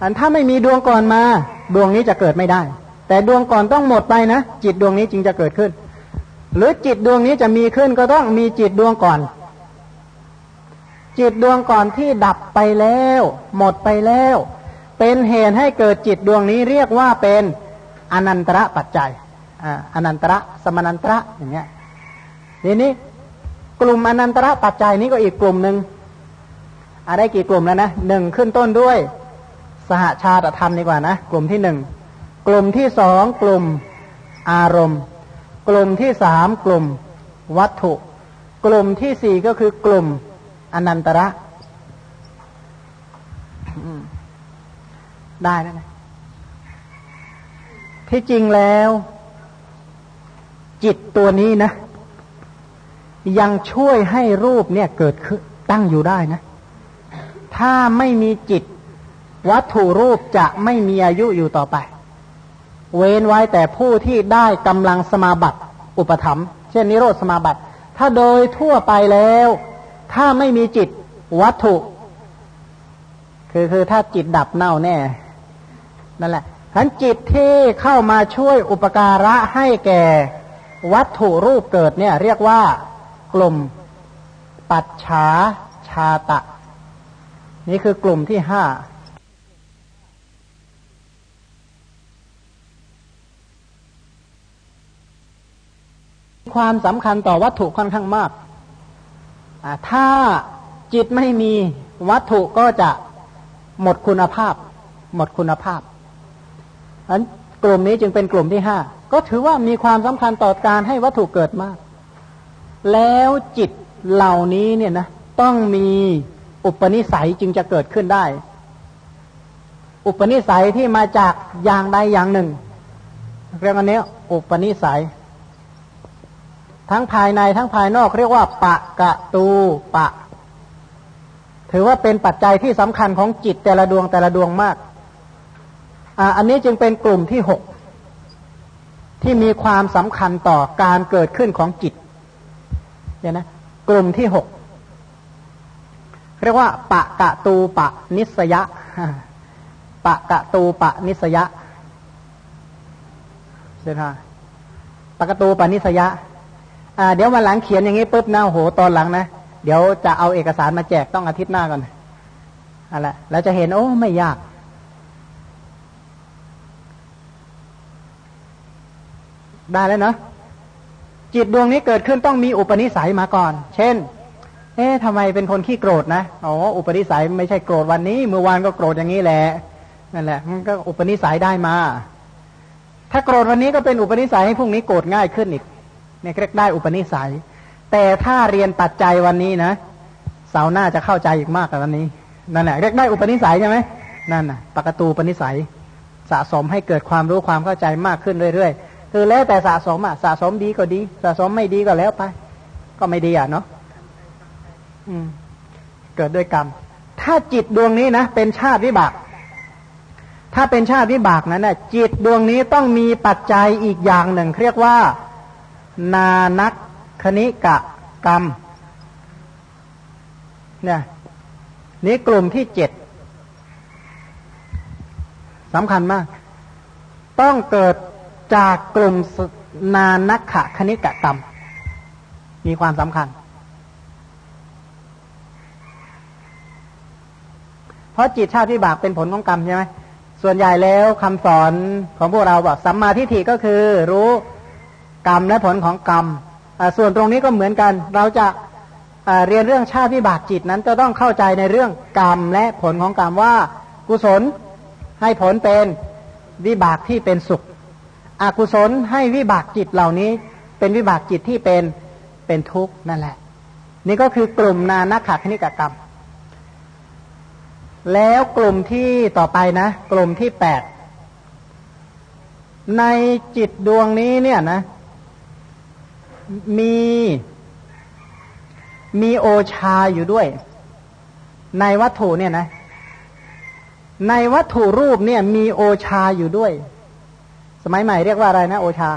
อันถ้าไม่มีดวงก่อนมา ดวงนี้จะเกิดไม่ได้ แต่ดวงก่อนต้องหมดไปนะ จิตดวงนี้จึงจะเกิดขึ้น หรือจิตดวงนี้จะมีขึ้นก็ต้องมีจิตดวงก่อน จิตดวงก่อนที่ดับไปแล้ว หมดไปแล้ว เป็นเหตุให้เกิดจิตดวงนี้เรียกว่าเป็นอนันตระปัจจัยอ่าอนันตระสมนันตระอย่างเงี้ยทีนี้ กลุ่มอนันตระปัจจัยนี้ก็อีกกลุ่มหนึ่งอะไรกี่กลุ่มแล้วนะหนึ่งขึ้นต้นด้วยสหชาติธรรมดีกว่านะ กลุ่มที่หนึ่งกลุ่มที่สองกลุ่มอารมณ์ กลุ่มที่สามกลุ่มวัตถุ กลุ่มที่สี่ก็คือกลุ่มอนันตระได้แล้วนะที่จริงแล้ว จิตตัวนี้นะ ยังช่วยให้รูปเนี่ยเกิดขึ้นตั้งอยู่ได้นะ ถ้าไม่มีจิต วัตถุรูปจะไม่มีอายุอยู่ต่อไป เว้นไว้แต่ผู้ที่ได้กำลังสมาบัติอุปธรรมเช่นนิโรธสมาบัติ ถ้าโดยทั่วไปแล้ว ถ้าไม่มีจิตวัตถุ คือคือถ้าจิตดับเน่าแน่ นั่นแหละฉันจิตที่เข้ามาช่วยอุปการะให้แก่ วัตถุรูปเกิดเนี่ย เรียกว่า กลุ่ม ปัจฉาชาตะ นี่คือกลุ่มที่ห้าความสำคัญต่อวัตถุค่อนข้างมาก ถ้าจิตไม่มีวัตถุก็จะหมดคุณภาพ หมดคุณภาพอันกลุ่มนี้จึงเป็นกลุ่มที่ห้าก็ถือว่ามีความสำคัญต่อการให้วัตถุเกิดมาก แล้วจิตเหล่านี้เนี่ยนะต้องมีอุปนิสัยจึงจะเกิดขึ้นได้ อุปนิสัยที่มาจากอย่างใดอย่างหนึ่ง เรียกอันนี้อุปนิสัย ทั้งภายในทั้งภายนอกเรียกว่า ปะกะตูปะ ถือว่าเป็นปัจจัยที่สำคัญของจิตแต่ละดวงแต่ละดวงมากอ่าอันนี้จึงเป็นกลุ่มที่หกที่มีความสำคัญต่อการเกิดขึ้นของจิต เนี่ยนะกลุ่มที่หกเรียกว่า ปะกะตูปะนิสยะปะกะตูปะนิสยะเช่ไหมปะกะตูปะนิสยะอ่าเดี๋ยวมาหลังเขียนอย่างนี้ปุ๊บนะโหตอนหลังนะเดี๋ยวจะเอาเอกสารมาแจกต้องอาทิตย์หน้าก่อนอะไรเราจะเห็นโอ้ไม่ยาก ได้แล้วเนาะ จิตดวงนี้เกิดขึ้นต้องมีอุปนิสัยมาก่อน เช่น เอ๊ะทำไมเป็นคนขี้โกรธนะ อ๋อ อุปนิสัยไม่ใช่โกรธวันนี้ เมื่อวานก็โกรธอย่างนี้แหละ นั่นแหละ มันก็อุปนิสัยได้มา ถ้าโกรธวันนี้ก็เป็นอุปนิสัยให้พรุ่งนี้โกรธง่ายขึ้นอีกเนี่ยเรียกได้อุปนิสัย แต่ถ้าเรียนปัจจัยวันนี้นะ เสาร์หน้าจะเข้าใจอีกมากกว่าวันนี้ นั่นแหละ เรียกได้อุปนิสัยใช่ไหมนั่นน่ะ ปกตูอุปนิสัย สะสมให้เกิดความรู้ความเข้าใจมากขึ้นเรื่อยๆ คือแล้วแต่สะสมอะสะสมดีก็ดี สะสมไม่ดีก็แล้วไป ก็ไม่ดีอะเนาะอืม เกิดด้วยกรรม ถ้าจิตดวงนี้นะเป็นชาติวิบาก ถ้าเป็นชาติวิบากนั้นนะจิตดวงนี้ต้องมีปัจจัยอีกอย่างหนึ่งเรียกว่า นานักคณิกะกรรม เนี่ยนี่กลุ่มที่เจ็ดสำคัญมาก ต้องเกิด จากกลุ่มนานักขะคณิกะกรรม มีความสำคัญ เพราะจิตชาติวิบากเป็นผลของกรรมใช่ไหมส่วนใหญ่แล้วคำสอนของพวกเราบอกสัมมาทิฏฐิก็คือรู้กรรมและผลของกรรม ส่วนตรงนี้ก็เหมือนกัน เราจะเรียนเรื่องชาติวิบากจิตนั้นจะต้องเข้าใจในเรื่องกรรมและผลของกรรมว่ากุศลให้ผลเป็นวิบากที่เป็นสุข อกุศลให้วิบากจิตเหล่านี้ เป็นวิบากจิตที่เป็นเป็นทุกข์นั่นแหละ นี่ก็คือกลุ่มนานักขคณิกกรรม แล้วกลุ่มที่ต่อไปนะ กลุ่มที่แปดในจิตดวงนี้เนี่ยนะ มีมีโอชาอยู่ด้วย ในวัตถุเนี่ยนะ ในวัตถุรูปเนี่ย มีโอชาอยู่ด้วย สมัยใหม่เรียกว่าอะไรนะ โอชา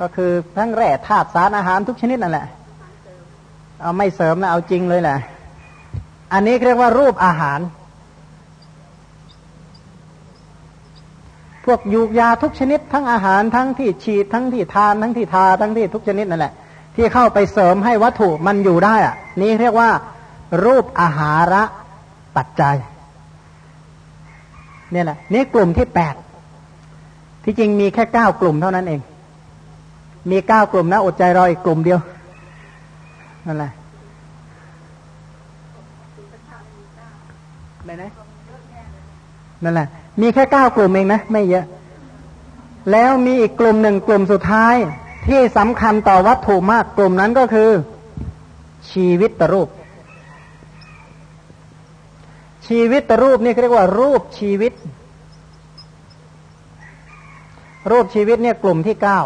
ก็คือทั้งแร่ธาตุสารอาหารทุกชนิดนั่นแหละ เอาไม่เสริมนะเอาจริงเลยแหละ อันนี้เรียกว่ารูปอาหาร พวกยูกยาทุกชนิด ทั้งอาหารทั้งที่ฉีดทั้งที่ทานทั้งที่ทาทั้งที่ทุกชนิดนั่นแหละ ที่เข้าไปเสริมให้วัตถุมันอยู่ได้อะนี่เรียกว่า รูปอาหาระปัจจัยเนี่ยแหละนี่กลุ่มที่แปด ที่จริงมีแค่เก้ากลุ่มเท่านั้นเอง มีเก้ากลุ่มนะ อดใจรออีกกลุ่มเดียวนั่นแหละไรนะนั่นแหละ มีแค่เก้ากลุ่มเองนะ ไม่เยอะ แล้วมีอีกกลุ่มหนึ่งกลุ่มสุดท้าย ที่สำคัญต่อวัตถุมากกลุ่มนั้นก็คือ ชีวิตตรูป ชีวิตรูปนี่เรียกว่ารูปชีวิต รูปชีวิตเนี่ยกลุ่มที่เก้า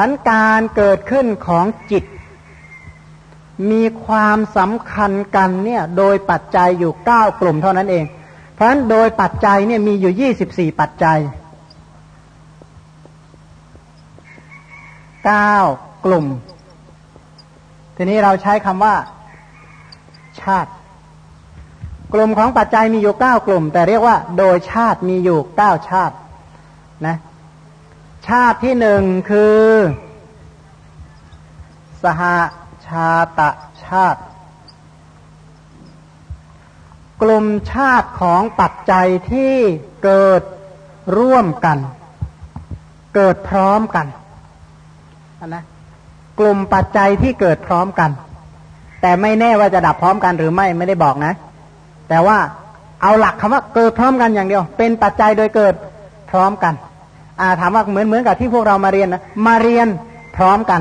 อันการเกิดขึ้นของจิต มีความสำคัญกันเนี่ย โดยปัจจัยอยู่เก้ากลุ่มเท่านั้นเอง เพราะฉะนั้นโดยปัจจัยเนี่ยมีอยู่ยี่สิบสี่ปัจจัยเก้ากลุ่ม ทีนี้เราใช้คำว่า ชาติ กลุ่มของปัจจัยมีอยู่เก้ากลุ่ม แต่เรียกว่า โดยชาติมีอยู่เก้าชาติ นะ ชาติที่หนึ่งคือ สหาชาตะชาติ กลุ่มชาติของปัจจัยที่เกิดร่วมกัน เกิดพร้อมกันนะกลุ่มปัจจัยที่เกิดพร้อมกัน แต่ไม่แน่ว่าจะดับพร้อมกันหรือไม่ไม่ได้บอกนะ แต่ว่าเอาหลักคำว่าเกิดพร้อมกันอย่างเดียว เป็นปัจจัยโดยเกิดพร้อมกัน อาถามว่าเหมือนเหมือนกับที่พวกเรามาเรียนนะมาเรียนพร้อมกัน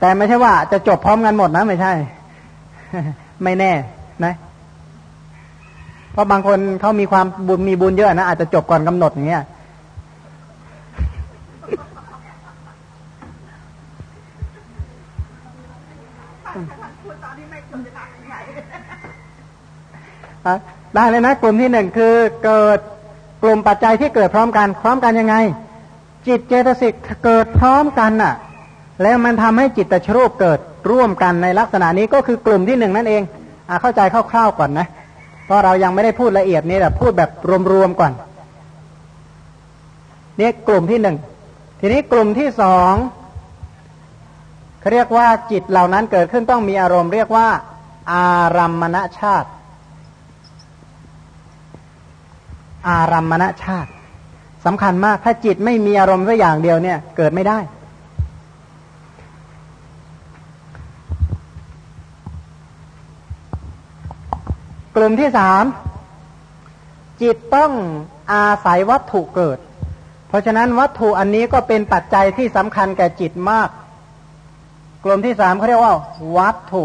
แต่ไม่ใช่ว่าจะจบพร้อมกันหมดนะไม่ใช่ ไม่แน่นะ เพราะบางคนเขามีความบุญมีบุญเยอะนะอาจจะจบก่อนกำหนดอย่างเงี้ยได้เลยนะกลุ่มที่หนึ่งคือเกิดกลุ่มปัจจัยที่เกิดพร้อมกัน พร้อมกันยังไง จิตเจตสิกเกิดพร้อมกันน่ะ แล้วมันทำให้จิตตชรูปเกิดร่วมกันในลักษณะนี้ก็คือกลุ่มที่หนึ่งนั่นเองอเข้าใจคร่าวๆก่อนนะ เพราะเรายังไม่ได้พูดละเอียดนี่แต่พูดแบบรวมๆก่อนนี่กลุ่มที่หนึ่งทีนี้กลุ่มที่สองเขาเรียกว่าจิตเหล่านั้นเกิดขึ้นต้องมีอารมณ์เรียกว่า อารัมมณชาติ อารัมมณชาติ สำคัญมากถ้าจิตไม่มีอารมณ์สักอย่างเดียวเนี่ย เกิดไม่ได้ กลุ่มที่สามจิตต้องอาศัยวัตถุเกิด เพราะฉะนั้นวัตถุอันนี้ก็เป็นปัจจัยที่สำคัญแก่จิตมาก กลุ่มที่สามเขาเรียกว่า วัตถุ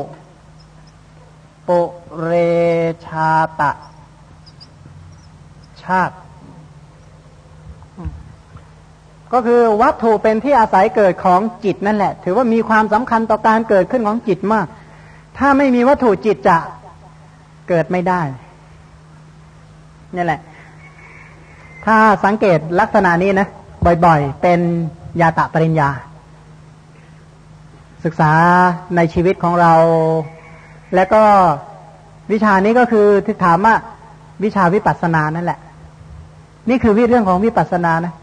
ปุเรชาตะ ชาติ ก็คือวัตถุเป็นที่อาศัยเกิดของจิตนั่นแหละ ถือว่ามีความสำคัญต่อการเกิดขึ้นของจิตมาก ถ้าไม่มีวัตถุจิตจะเกิดไม่ได้นี่แหละ ถ้าสังเกตลักษณะนี้นะบ่อยๆ เป็นยาตะปริญญา ศึกษาในชีวิตของเรา แล้วก็วิชานี้ก็คือที่ถามว่าวิชาวิปัสสนานั่นแหละ นี่คือวิเรื่องของวิปัสสนานะ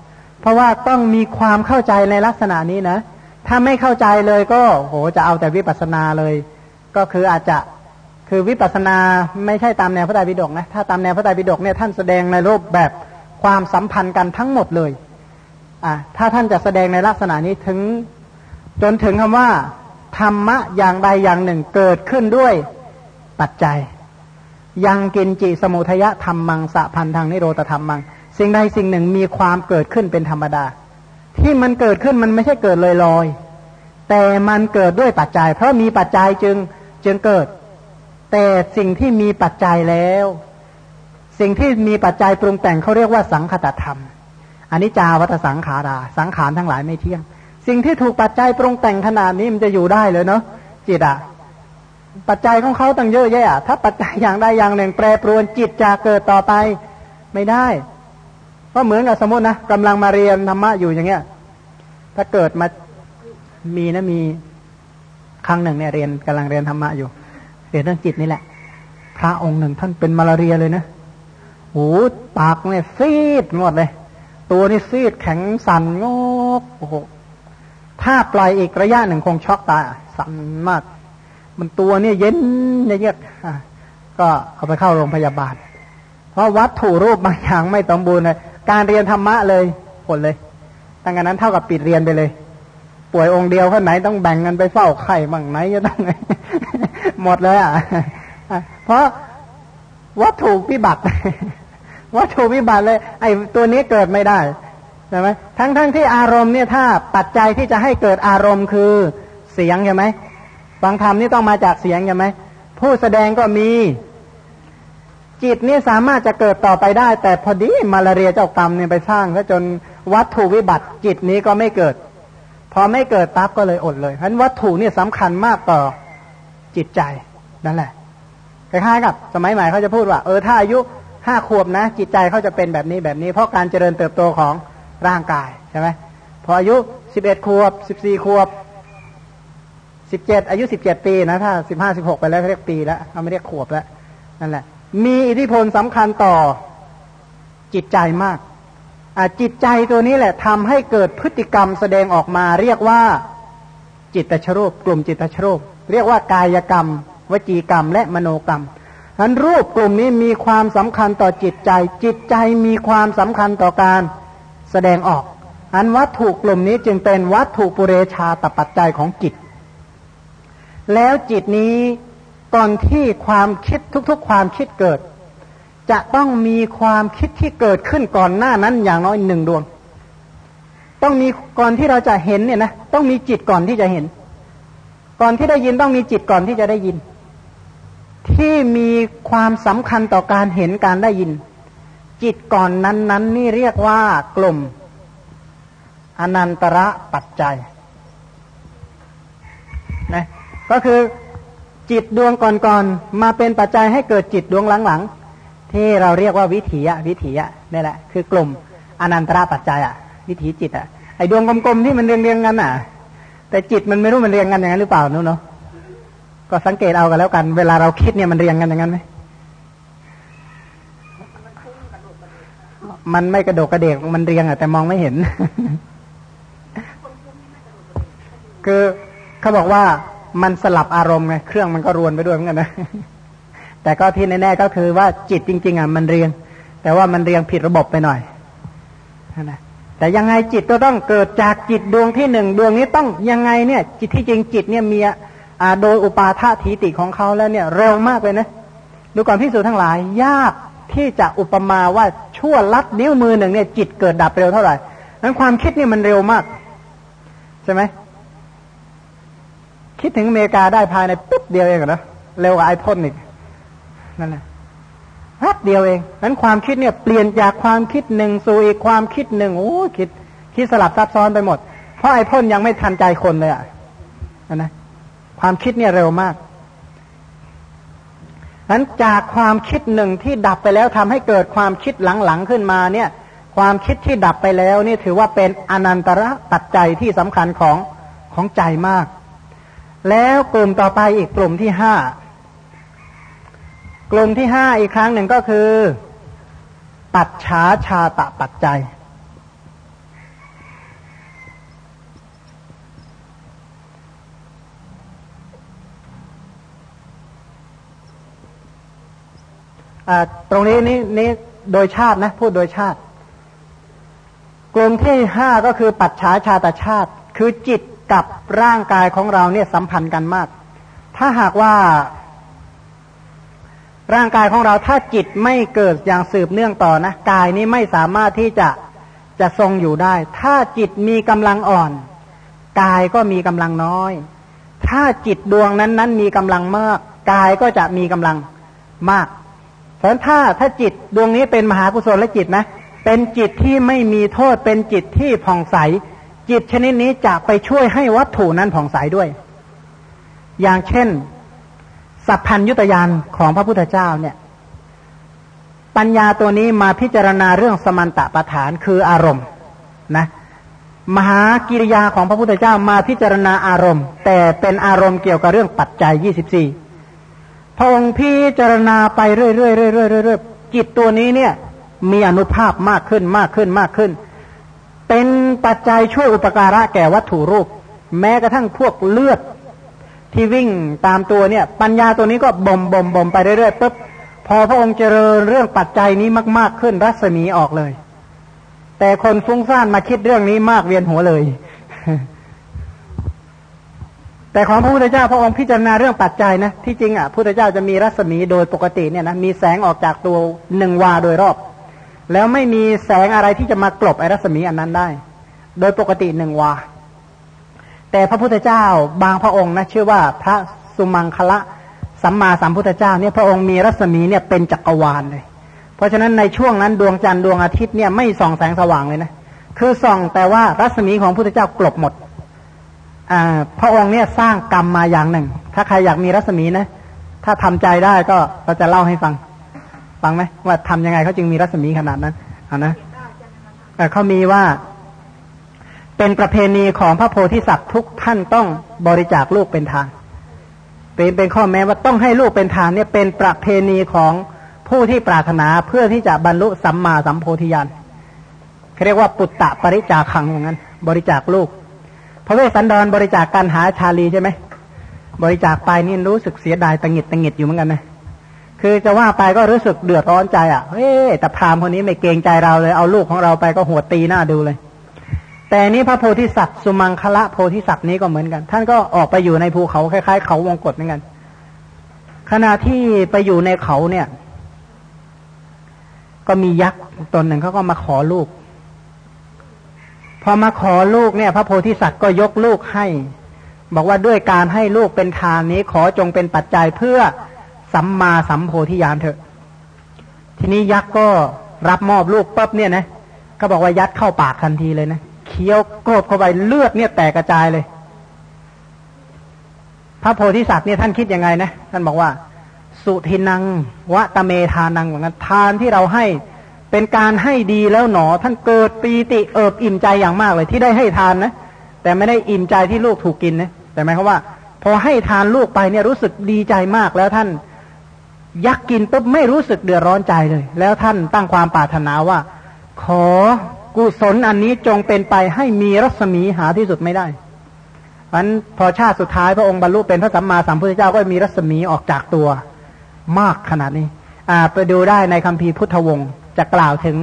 เพราะว่าต้องมีความเข้าใจในลักษณะนี้นะ ถ้าไม่เข้าใจเลยก็โหจะเอาแต่วิปัสสนาเลย ก็คืออาจจะคือวิปัสสนาไม่ใช่ตามแนวพระไตรปิฎกนะ ถ้าตามแนวพระไตรปิฎกเนี่ยท่านแสดงในรูปแบบความสัมพันธ์กันทั้งหมดเลยอ่าถ้าท่านจะแสดงในลักษณะนี้ถึง จนถึงคำว่าธรรมะอย่างใดอย่างหนึ่งเกิดขึ้นด้วยปัจจัย ยังกินจิสมุทยะธรรมมังสะพันทางนิโรธธรรมมัง สิ่งใดสิ่งหนึ่งมีความเกิดขึ้นเป็นธรรมดา ที่มันเกิดขึ้นมันไม่ใช่เกิดลอยลอยแต่มันเกิดด้วยปัจจัย เพราะมีปัจจัยจึงจึงเกิด แต่สิ่งที่มีปัจจัยแล้ว สิ่งที่มีปัจจัยปรุงแต่งเขาเรียกว่าสังคตธรรมอันนี้จาวัตสังขารา สังขารทั้งหลายไม่เที่ยง สิ่งที่ถูกปัจจัยปรุงแต่งขนาดนี้มันจะอยู่ได้เลยเนาะจิตอะปัจจัยของเขาตั้งเยอะแยะถ้าปัจจัยอย่างใดอย่างหนึ่งแปรปรวนจิตจะเกิดต่อไปไม่ได้ เพราะเหมือนกับสมมตินะกำลังมาเรียนธรรมะอยู่อย่างเงี้ย ถ้าเกิดมามีนะมีครั้งหนึ่งเนี่ยเรียนกำลังเรียนธรรมะอยู่ เรียนเรื่องจิตนี่แหละ พระองค์หนึ่งท่านเป็นมาลาเรียเลยนะหูปากเนี่ยซีดหมดเลย ตัวนี่ซีดแข็งสั่นงกโอ้โหถ้าปล่อยอีกระยะหนึ่งคงช็อกตายสั่นมาก มันตัวเนี่ยเย็นเยือกก็เอาไปเข้าโรงพยาบาล เพราะวัตถุรูปบางอย่างไม่สมบูรณ์เลย การเรียนธรรมะเลยผลเลยตั้งแต่นั้นเท่ากับปิดเรียนไปเลย ป่วยองค์เดียวข้าไหนต้องแบ่งกันไปเฝ้าไข่บ้างไหนจะต้องหมดเลยอะเพราะวัตถุวิบัติวัตถุวิบัติเลย ไอ้ตัวนี้เกิดไม่ได้ใช่ไหมทั้งทั้งที่อารมณ์เนี่ยถ้าปัจจัยที่จะให้เกิดอารมณ์คือเสียงใช่ไหมฟังธรรมนี่ต้องมาจากเสียงใช่ไหมผู้แสดงก็มี จิตนี่สามารถจะเกิดต่อไปได้ แต่พอดีมาลาเรียเจ้ากรรมเนี่ยไปสร้างซะจนวัตถุวิบัติจิตนี้ก็ไม่เกิด พอไม่เกิดปั๊บก็เลยอดเลยเพราะวัตถุนี่สำคัญมากต่อจิตใจนั่นแหละคล้ายๆกับ สมัยใหม่เขาจะพูดว่า เออถ้าอายุห้าขวบนะ จิตใจเขาจะเป็นแบบนี้แบบนี้ เพราะการเจริญเติบโตของร่างกายใช่ไหมพออายุสิบเอ็ดขวบสิบสี่ขวบสิบเจ็ดอายุสิบเจ็ดปีนะถ้าสิบห้าสิบหกไปแล้วเรียกปีแล้วเขาไม่เรียกขวบแล้วนั่นแหละ มีอิทธิพลสำคัญต่อจิตใจมากจิตใจตัวนี้แหละทำให้เกิดพฤติกรรมแสดงออกมา เรียกว่าจิตตชรูป กลุ่มจิตตชรูป เรียกว่ากายกรรม วจีกรรม และมโนกรรมนั้นรูปกลุ่มนี้มีความสำคัญต่อจิตใจ จิตใจมีความสำคัญต่อการแสดงออก อันวัตถุกลุ่มนี้จึงเป็นวัตถุปุเรชาตปัจจัยของจิต แล้วจิตนี้ ก่อนที่ความคิดทุกๆ ความคิดเกิด จะต้องมีความคิดที่เกิดขึ้นก่อนหน้านั้นอย่างน้อยหนึ่งดวง ต้องมีก่อนที่เราจะเห็นเนี่ยนะต้องมีจิตก่อนที่จะเห็น ก่อนที่ได้ยินต้องมีจิตก่อนที่จะได้ยิน ที่มีความสำคัญต่อการเห็นการได้ยิน จิตก่อนนั้นนั้นนี่เรียกว่ากลุ่มอนันตระปัจจัยนะก็คือ จิตดวงก่อนๆมาเป็นปัจจัยให้เกิดจิตดวงหลังๆที่เราเรียกว่าวิถีอะวิถีอะนี่แหละ คือกลุ่มอนันตระปัจจัยอะวิถีจิตอะไอดวงกลมๆที่มันเรียงๆกันอะแต่จิตมันไม่รู้มันเรียงกันอย่างนั้นหรือเปล่านู้นเนาะก็สังเกตเอากันแล้วกัน เวลาเราคิดเนี่ยมันเรียงกันอย่างนั้นไหมมันไม่กระโดกกระเดกมันเรียงอะแต่มองไม่เห็น คือเขาบอกว่า มันสลับอารมณ์ไงเครื่องมันก็รวนไปด้วยเหมือนกันนะแต่ก็ที่แน่ๆก็คือว่าจิตจริง ๆอะมันเรียง แต่ว่ามันเรียงผิดระบบไปหน่อยนะแต่ยังไงจิตก็ต้องเกิดจากจิตดวงที่หนึ่งดวงนี้ต้องยังไงเนี่ย จิตที่จริงจิตเนี่ยมีอ่าโดยอุปาทาทีติของเขาแล้วเนี่ย เร็วมากเลยนะดูก่อนพิสูจทั้งหลาย ยากที่จะอุปมาว่าชั่วลัดนิ้วมือหนึ่งเนี่ย จิตเกิดดับเร็วเท่าไหร่นั้นความคิดเนี่ยมันเร็วมาก ใช่ไหม คิดถึงอเมริกาได้ภายในปุ๊บเดียวเองนะเร็วกว่าไอพ่นอีกนั่นแหละแป๊บเดียวเองนั้นความคิดเนี่ยเปลี่ยนจากความคิดหนึ่งสู่อีกความคิดหนึ่งโอ้คิดคิดสลับซับซ้อนไปหมด เพราะไอพ่นยังไม่ทันใจคนเลยอะนะความคิดเนี่ยเร็วมากนั้นจากความคิดหนึ่งที่ดับไปแล้วทำให้เกิดความคิดหลังๆขึ้นมาเนี่ย ความคิดที่ดับไปแล้วนี่ถือว่าเป็นอนันตระปัจจัยที่สำคัญของของใจมาก แล้วกลุ่มต่อไปอีกกลุ่มที่ห้ากลุ่มที่ห้าอีกครั้งหนึ่งก็คือ ปัจฉาชาตะปัจจัย ตรงนี้นี่นี่โดยชาตินะ พูดโดยชาติ กลุ่มที่ห้าก็คือปัจฉาชาตชาติ คือจิต กับร่างกายของเราเนี่ยสัมพันธ์กันมาก ถ้าหากว่า ร่างกายของเราถ้าจิตไม่เกิดอย่างสืบเนื่องต่อนะกายนี้ไม่สามารถที่จะจะทรงอยู่ได้ ถ้าจิตมีกำลังอ่อน กายก็มีกำลังน้อย ถ้าจิตดวงนั้นนั้นมีกำลังมาก กายก็จะมีกำลังมากเพราะถ้าถ้าจิตดวงนี้เป็นมหากุศลและจิตนะ เป็นจิตที่ไม่มีโทษเป็นจิตที่ผ่องใส จิตชนิดนี้จะไปช่วยให้วัตถุนั้นผ่องใสด้วย อย่างเช่น สัพพัญยุตยานของพระพุทธเจ้าเนี่ย ปัญญาตัวนี้มาพิจารณาเรื่องสมันตะประฐานคืออารมณ์นะ มหากิริยาของพระพุทธเจ้ามาพิจารณาอารมณ์ แต่เป็นอารมณ์เกี่ยวกับเรื่องปัจจัยยี่สิบสี่พระองค์พิจารณาไปเรื่อยๆเรื่อยๆเรื่อยๆจิตตัวนี้เนี่ย มีอนุภาพมากขึ้นมากขึ้นมากขึ้น เป็นปัจจัยช่วยอุปการะแก่วัตถุรูป แม้กระทั่งพวกเลือด ที่วิ่งตามตัวเนี่ย ปัญญาตัวนี้ก็บ่มบ่มบ่มไปเรื่อยๆปุ๊บพอพระองค์เจริญเรื่องปัจจัยนี้มาก ๆขึ้นรัศมีออกเลย แต่คนฟุ้งซ่านมาคิดเรื่องนี้มากเวียนหัวเลย แต่ของพระพุทธเจ้าพระองค์พิจารณาเรื่องปัจจัยนะที่จริงอะพระพุทธเจ้าจะมีรัศมีโดยปกติเนี่ยนะมีแสงออกจากตัวหนึ่งวาโดยรอบ แล้วไม่มีแสงอะไรที่จะมากลบไอรัศมีอันนั้นได้ โดยปกติหนึ่งวา แต่พระพุทธเจ้าบางพระองค์นะชื่อว่าพระสุมังคละสัมมาสัมพุทธเจ้าเนี่ยพระองค์มีรัศมีเนี่ยเป็นจักรวาลเลย เพราะฉะนั้นในช่วงนั้นดวงจันทร์ดวงอาทิตย์เนี่ยไม่ส่องแสงสว่างเลยนะ คือส่องแต่ว่ารัศมีของพระพุทธเจ้ากลบหมดอ่าพระองค์เนี่ยสร้างกรรมมาอย่างหนึ่ง ถ้าใครอยากมีรัศมีนะ ถ้าทำใจได้ก็เราจะเล่าให้ฟัง ฟังไหมว่าทำยังไงเขาจึงมีรัศมีขนาดนั้นเอานะเขามีว่า เป็นประเพณีของพระโพธิสัตว์ทุกท่านต้องบริจาคลูกเป็นทาน เป็นเป็นข้อแม้ว่าต้องให้ลูกเป็นทานเนี่ยเป็นประเพณีของผู้ที่ปรารถนาเพื่อที่จะบรรลุสัมมาสัมโพธิญาณเขาเรียกว่าปุตตะปริจาคังอย่างนั้น บริจาคลูกพระเวสสันดรบริจาคการหาชาลีใช่ไหมบริจาคไปนี่รู้สึกเสียดายตังหิดตังหิดอยู่เหมือนกันนะ คือจะว่าไปก็รู้สึกเดือดร้อนใจอะ เฮ้แต่พรามคนนี้ไม่เกรงใจเราเลย เอาลูกของเราไปก็หัวตีหน้าดูเลย แต่นี้พระโพธิสัตว์สุมังคละโพธิสัตว์นี้ก็เหมือนกัน ท่านก็ออกไปอยู่ในภูเขาคล้ายๆ เขาวงกฏเหมือนกัน ขณะที่ไปอยู่ในเขาเนี่ย ก็มียักษ์ตนหนึ่งเขาก็มาขอลูก พอมาขอลูกเนี่ย พระโพธิสัตว์ก็ยกลูกให้ บอกว่าด้วยการให้ลูกเป็นทานนี้ขอจงเป็นปัจจัยเพื่อ สัมมาสัมโพธิญาณเถอะ ทีนี้ยักษ์ก็รับมอบลูกปั๊บเนี่ยนะก็บอกว่ายัดเข้าปากทันทีเลยนะเคี้ยวกรธเข้าไปเลือดเนี่ยแตกกระจายเลย พระโพธิสัตว์เนี่ยท่านคิดยังไงนะท่านบอกว่า สุทินังวะตะเมทานังเหมือนกันทานที่เราให้เป็นการให้ดีแล้วหนอ ท่านเกิดปีติเอิบอิ่มใจอย่างมากเลย ที่ได้ให้ทานนะแต่ไม่ได้อิ่มใจที่ลูกถูกกินนะแต่หมายความว่า พอให้ทานลูกไปเนี่ยรู้สึกดีใจมากแล้วท่าน ยักกินปุ๊บไม่รู้สึกเดือดร้อนใจเลย แล้วท่านตั้งความปรารถนาว่า ขอกุศลอันนี้จงเป็นไปให้มีรัศมีหาที่สุดไม่ได้เพราะนั้นพอชาติสุดท้ายพระองค์บรรลุเป็นพระสัมมาสัมพุทธเจ้าก็มีรัศมีออกจากตัวมากขนาดนี้ อ่า ไปดูได้ในคัมภีร์พุทธวงศ์จะกล่าวถึง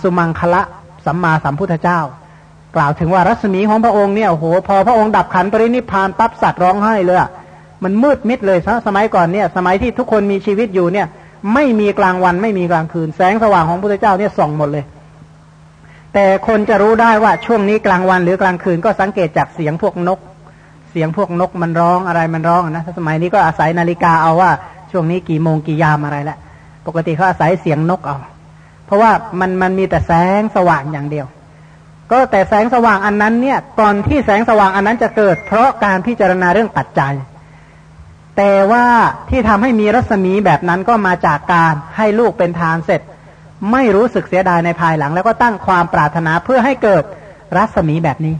สุมังคละสัมมาสัมพุทธเจ้า กล่าวถึงว่ารัศมีของพระองค์เนี่ยโอ้โหพอพระองค์ดับขันปรินิพานปั๊บสัตว์ร้องไห้เลย มันมืดมิดเลยสมัยก่อนเนี่ย สมัยที่ทุกคนมีชีวิตอยู่เนี่ย ไม่มีกลางวันไม่มีกลางคืน แสงสว่างของพระพุทธเจ้าเนี่ยส่องหมดเลย แต่คนจะรู้ได้ว่าช่วงนี้กลางวันหรือกลางคืนก็สังเกตจากเสียงพวกนก เสียงพวกนกมันร้องอะไรมันร้องนะสมัยนี้ก็อาศัยนาฬิกาเอาว่า ช่วงนี้กี่โมงกี่ยามอะไรแหละปกติเขาอาศัยเสียงนกเอาเพราะว่ามันมันมีแต่แสงสว่างอย่างเดียว ก็แต่แสงสว่างอันนั้นเนี่ยก่อนที่แสงสว่างอันนั้นจะเกิด เพราะการพิจารณาเรื่องปัจจัย แต่ว่าที่ทำให้มีรัศมีแบบนั้นก็มาจากการให้ลูกเป็นทานเสร็จ ไม่รู้สึกเสียดายในภายหลัง แล้วก็ตั้งความปรารถนาเพื่อให้เกิดรัศมีแบบนี้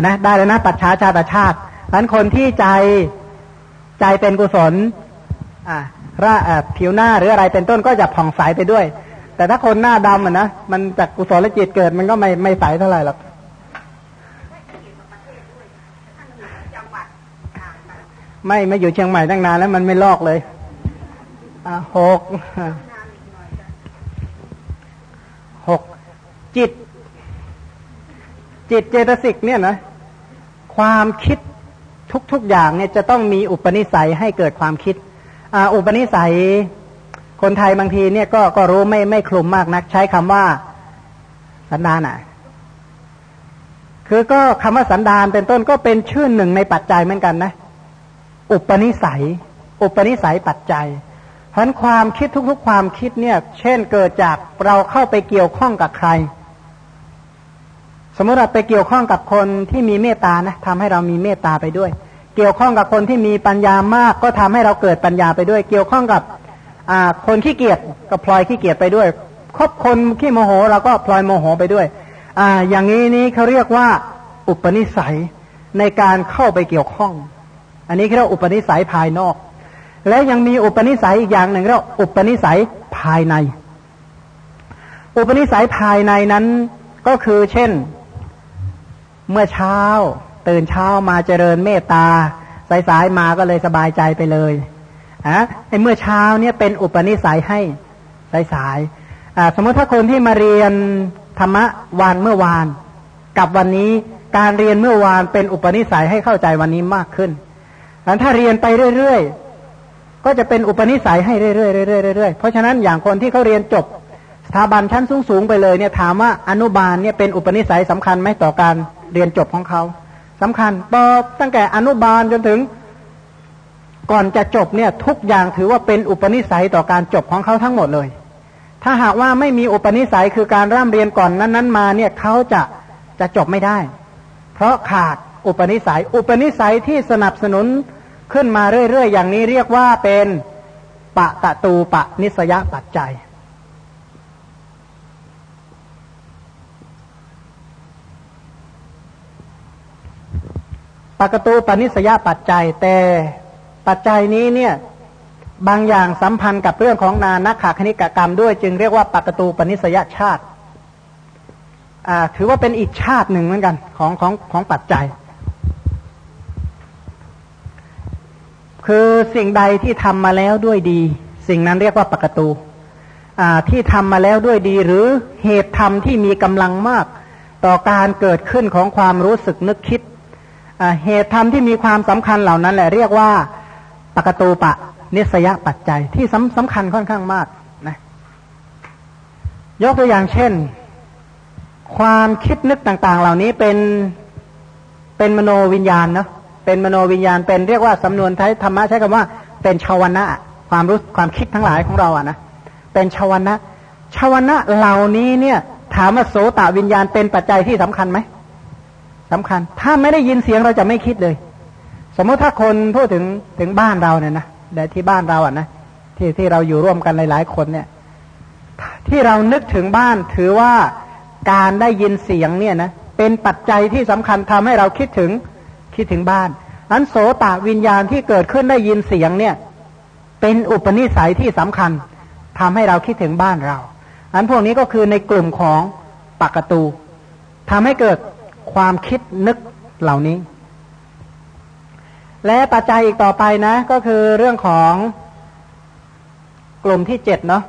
นนะได้แล้วนะปัจฉาชาตชาตินั้นคนที่ใจใจเป็นกุศล อ่าร่าผิวหน้าหรืออะไรเป็นต้นก็จะผ่องใสไปด้วย แต่ถ้าคนหน้าดำอะนะมันจากกุศลจิตเกิดมันก็ไม่ไม่ใสเท่าไหร่หรอก ไม่ไม่อยู่เชียงใหม่ตั้งนานแล้วมันไม่ลอกเลยอ่าหกหกจิต จิตเจตสิกเนี่ยนะความคิดทุกๆอย่างเนี่ยจะต้องมีอุปนิสัยให้เกิดความคิดอุปนิสัย คนไทยบางทีเนี่ยก็ก็รู้ไม่ไม่คลุมมากนัก ใช้คำว่าสันดานอะ คือก็คำว่าสันดานเป็นต้นก็เป็นชื่อหนึ่งในปัจจัยเหมือนกันนะ อุปนิสัย อุปนิสัยปัจจัยเพราะความคิดทุกๆ ความคิดเนี่ย เช่นเกิดจากเราเข้าไปเกี่ยวข้องกับใคร สมมติเราไปเกี่ยวข้องกับคนที่มีเมตตานะทำให้เรามีเมตตาไปด้วย เกี่ยวข้องกับคนที่มีปัญญามาก ก็ทำให้เราเกิดปัญญาไปด้วย เกี่ยวข้องกับคนขี้เกียจก็พลอยขี้เกียจไปด้วยคบคนขี้โมโหเราก็พลอยโมโหไปด้วยอ่าอย่างนี้นี้เขาเรียกว่าอุปนิสัยในการเข้าไปเกี่ยวข้อง อันนี้เรียกอุปนิสัยภายนอก และยังมีอุปนิสัยอีกอย่างหนึ่งเรียกอุปนิสัยภายใน อุปนิสัยภายในนั้นก็คือเช่น เมื่อเช้า ตื่นเช้ามาเจริญเมตตาสายๆมาก็เลยสบายใจไปเลยอะไอ้เมื่อเช้าเนี่ยเป็นอุปนิสัยให้สายๆสมมติถ้าคนที่มาเรียนธรรมะวันเมื่อวาน กับวันนี้การเรียนเมื่อวานเป็นอุปนิสัยให้เข้าใจวันนี้มากขึ้น ถ้าเรียนไปเรื่อยๆ ก็จะเป็นอุปนิสัยให้เรื่อยๆเรื่อยๆเรื่อยๆเพราะฉะนั้นอย่างคนที่เขาเรียนจบสถาบันชั้นสูงๆไปเลยเนี่ยถามว่าอนุบาลเนี่ยเป็นอุปนิสัยสำคัญไหมต่อการเรียนจบของเขาสำคัญตอตั้งแต่อนุบาลจนถึงก่อนจะจบเนี่ยทุกอย่างถือว่าเป็นอุปนิสัยต่อการจบของเขาทั้งหมดเลย ถ้าหากว่าไม่มีอุปนิสัยคือการร่ำเรียนก่อนนั้น ๆ มาเนี่ยเขาจะจะจบไม่ได้ เพราะขาด อุปนิสัย อุปนิสัยที่สนับสนุนขึ้นมาเรื่อยๆ อย่างนี้เรียกว่าเป็นปะตะตูปะนิสยปัจจัยปกตูปนิสยปัจจัย แต่ปัจจัยนี้เนี่ยบางอย่างสัมพันธ์กับเรื่องของนานักขาคณิกกรรมด้วย จึงเรียกว่าปกตูปนิสยชาติ ถือว่าเป็นอีกชาติหนึ่งเหมือนกันของของของปัจจัย คือสิ่งใดที่ทำมาแล้วด้วยดี สิ่งนั้นเรียกว่าปกตูที่ทำมาแล้วด้วยดีหรือเหตุธรรมที่มีกำลังมาก ต่อการเกิดขึ้นของความรู้สึกนึกคิดเหตุธรรมที่มีความสำคัญเหล่านั้นแหละเรียกว่าปกตูปะนิสยปัจจัยที่สำสำคัญค่อนข้างมากนะยกตัวอย่างเช่น ความคิดนึกต่าง ๆ เหล่านี้เป็นเป็นมโนวิญญาณเนาะ เป็นมโนวิญญาณเป็นเรียกว่าสำนวนไทยธรรมะใช้คำว่า เป็นชาวนะความรู้ความคิดทั้งหลายของเราอะนะเป็นชาวนะชาวนะเหล่านี้เนี่ยถามว่าโสตวิญญาณเป็นปัจจัยที่สำคัญไหมสำคัญ ถ้าไม่ได้ยินเสียงเราจะไม่คิดเลย สมมติถ้าคนพูดถึงถึงบ้านเราเนี่ยนะแต่ที่บ้านเราอะนะที่ที่เราอยู่ร่วมกันหลาย ๆ คนเนี่ย ที่เรานึกถึงบ้านถือว่าการได้ยินเสียงเนี่ยนะเป็นปัจจัยที่สำคัญทำให้เราคิดถึง คิดถึงบ้านอันโสตวิญญาณที่เกิดขึ้นได้ยินเสียงเนี่ย เป็นอุปนิสัยที่สำคัญทำให้เราคิดถึงบ้านเรา อันพวกนี้ก็คือในกลุ่มของปากตูทำให้เกิดความคิดนึกเหล่านี้ และปัจจัยอีกต่อไปนะ ก็คือเรื่องของกลุ่มที่เจ็ดเนาะ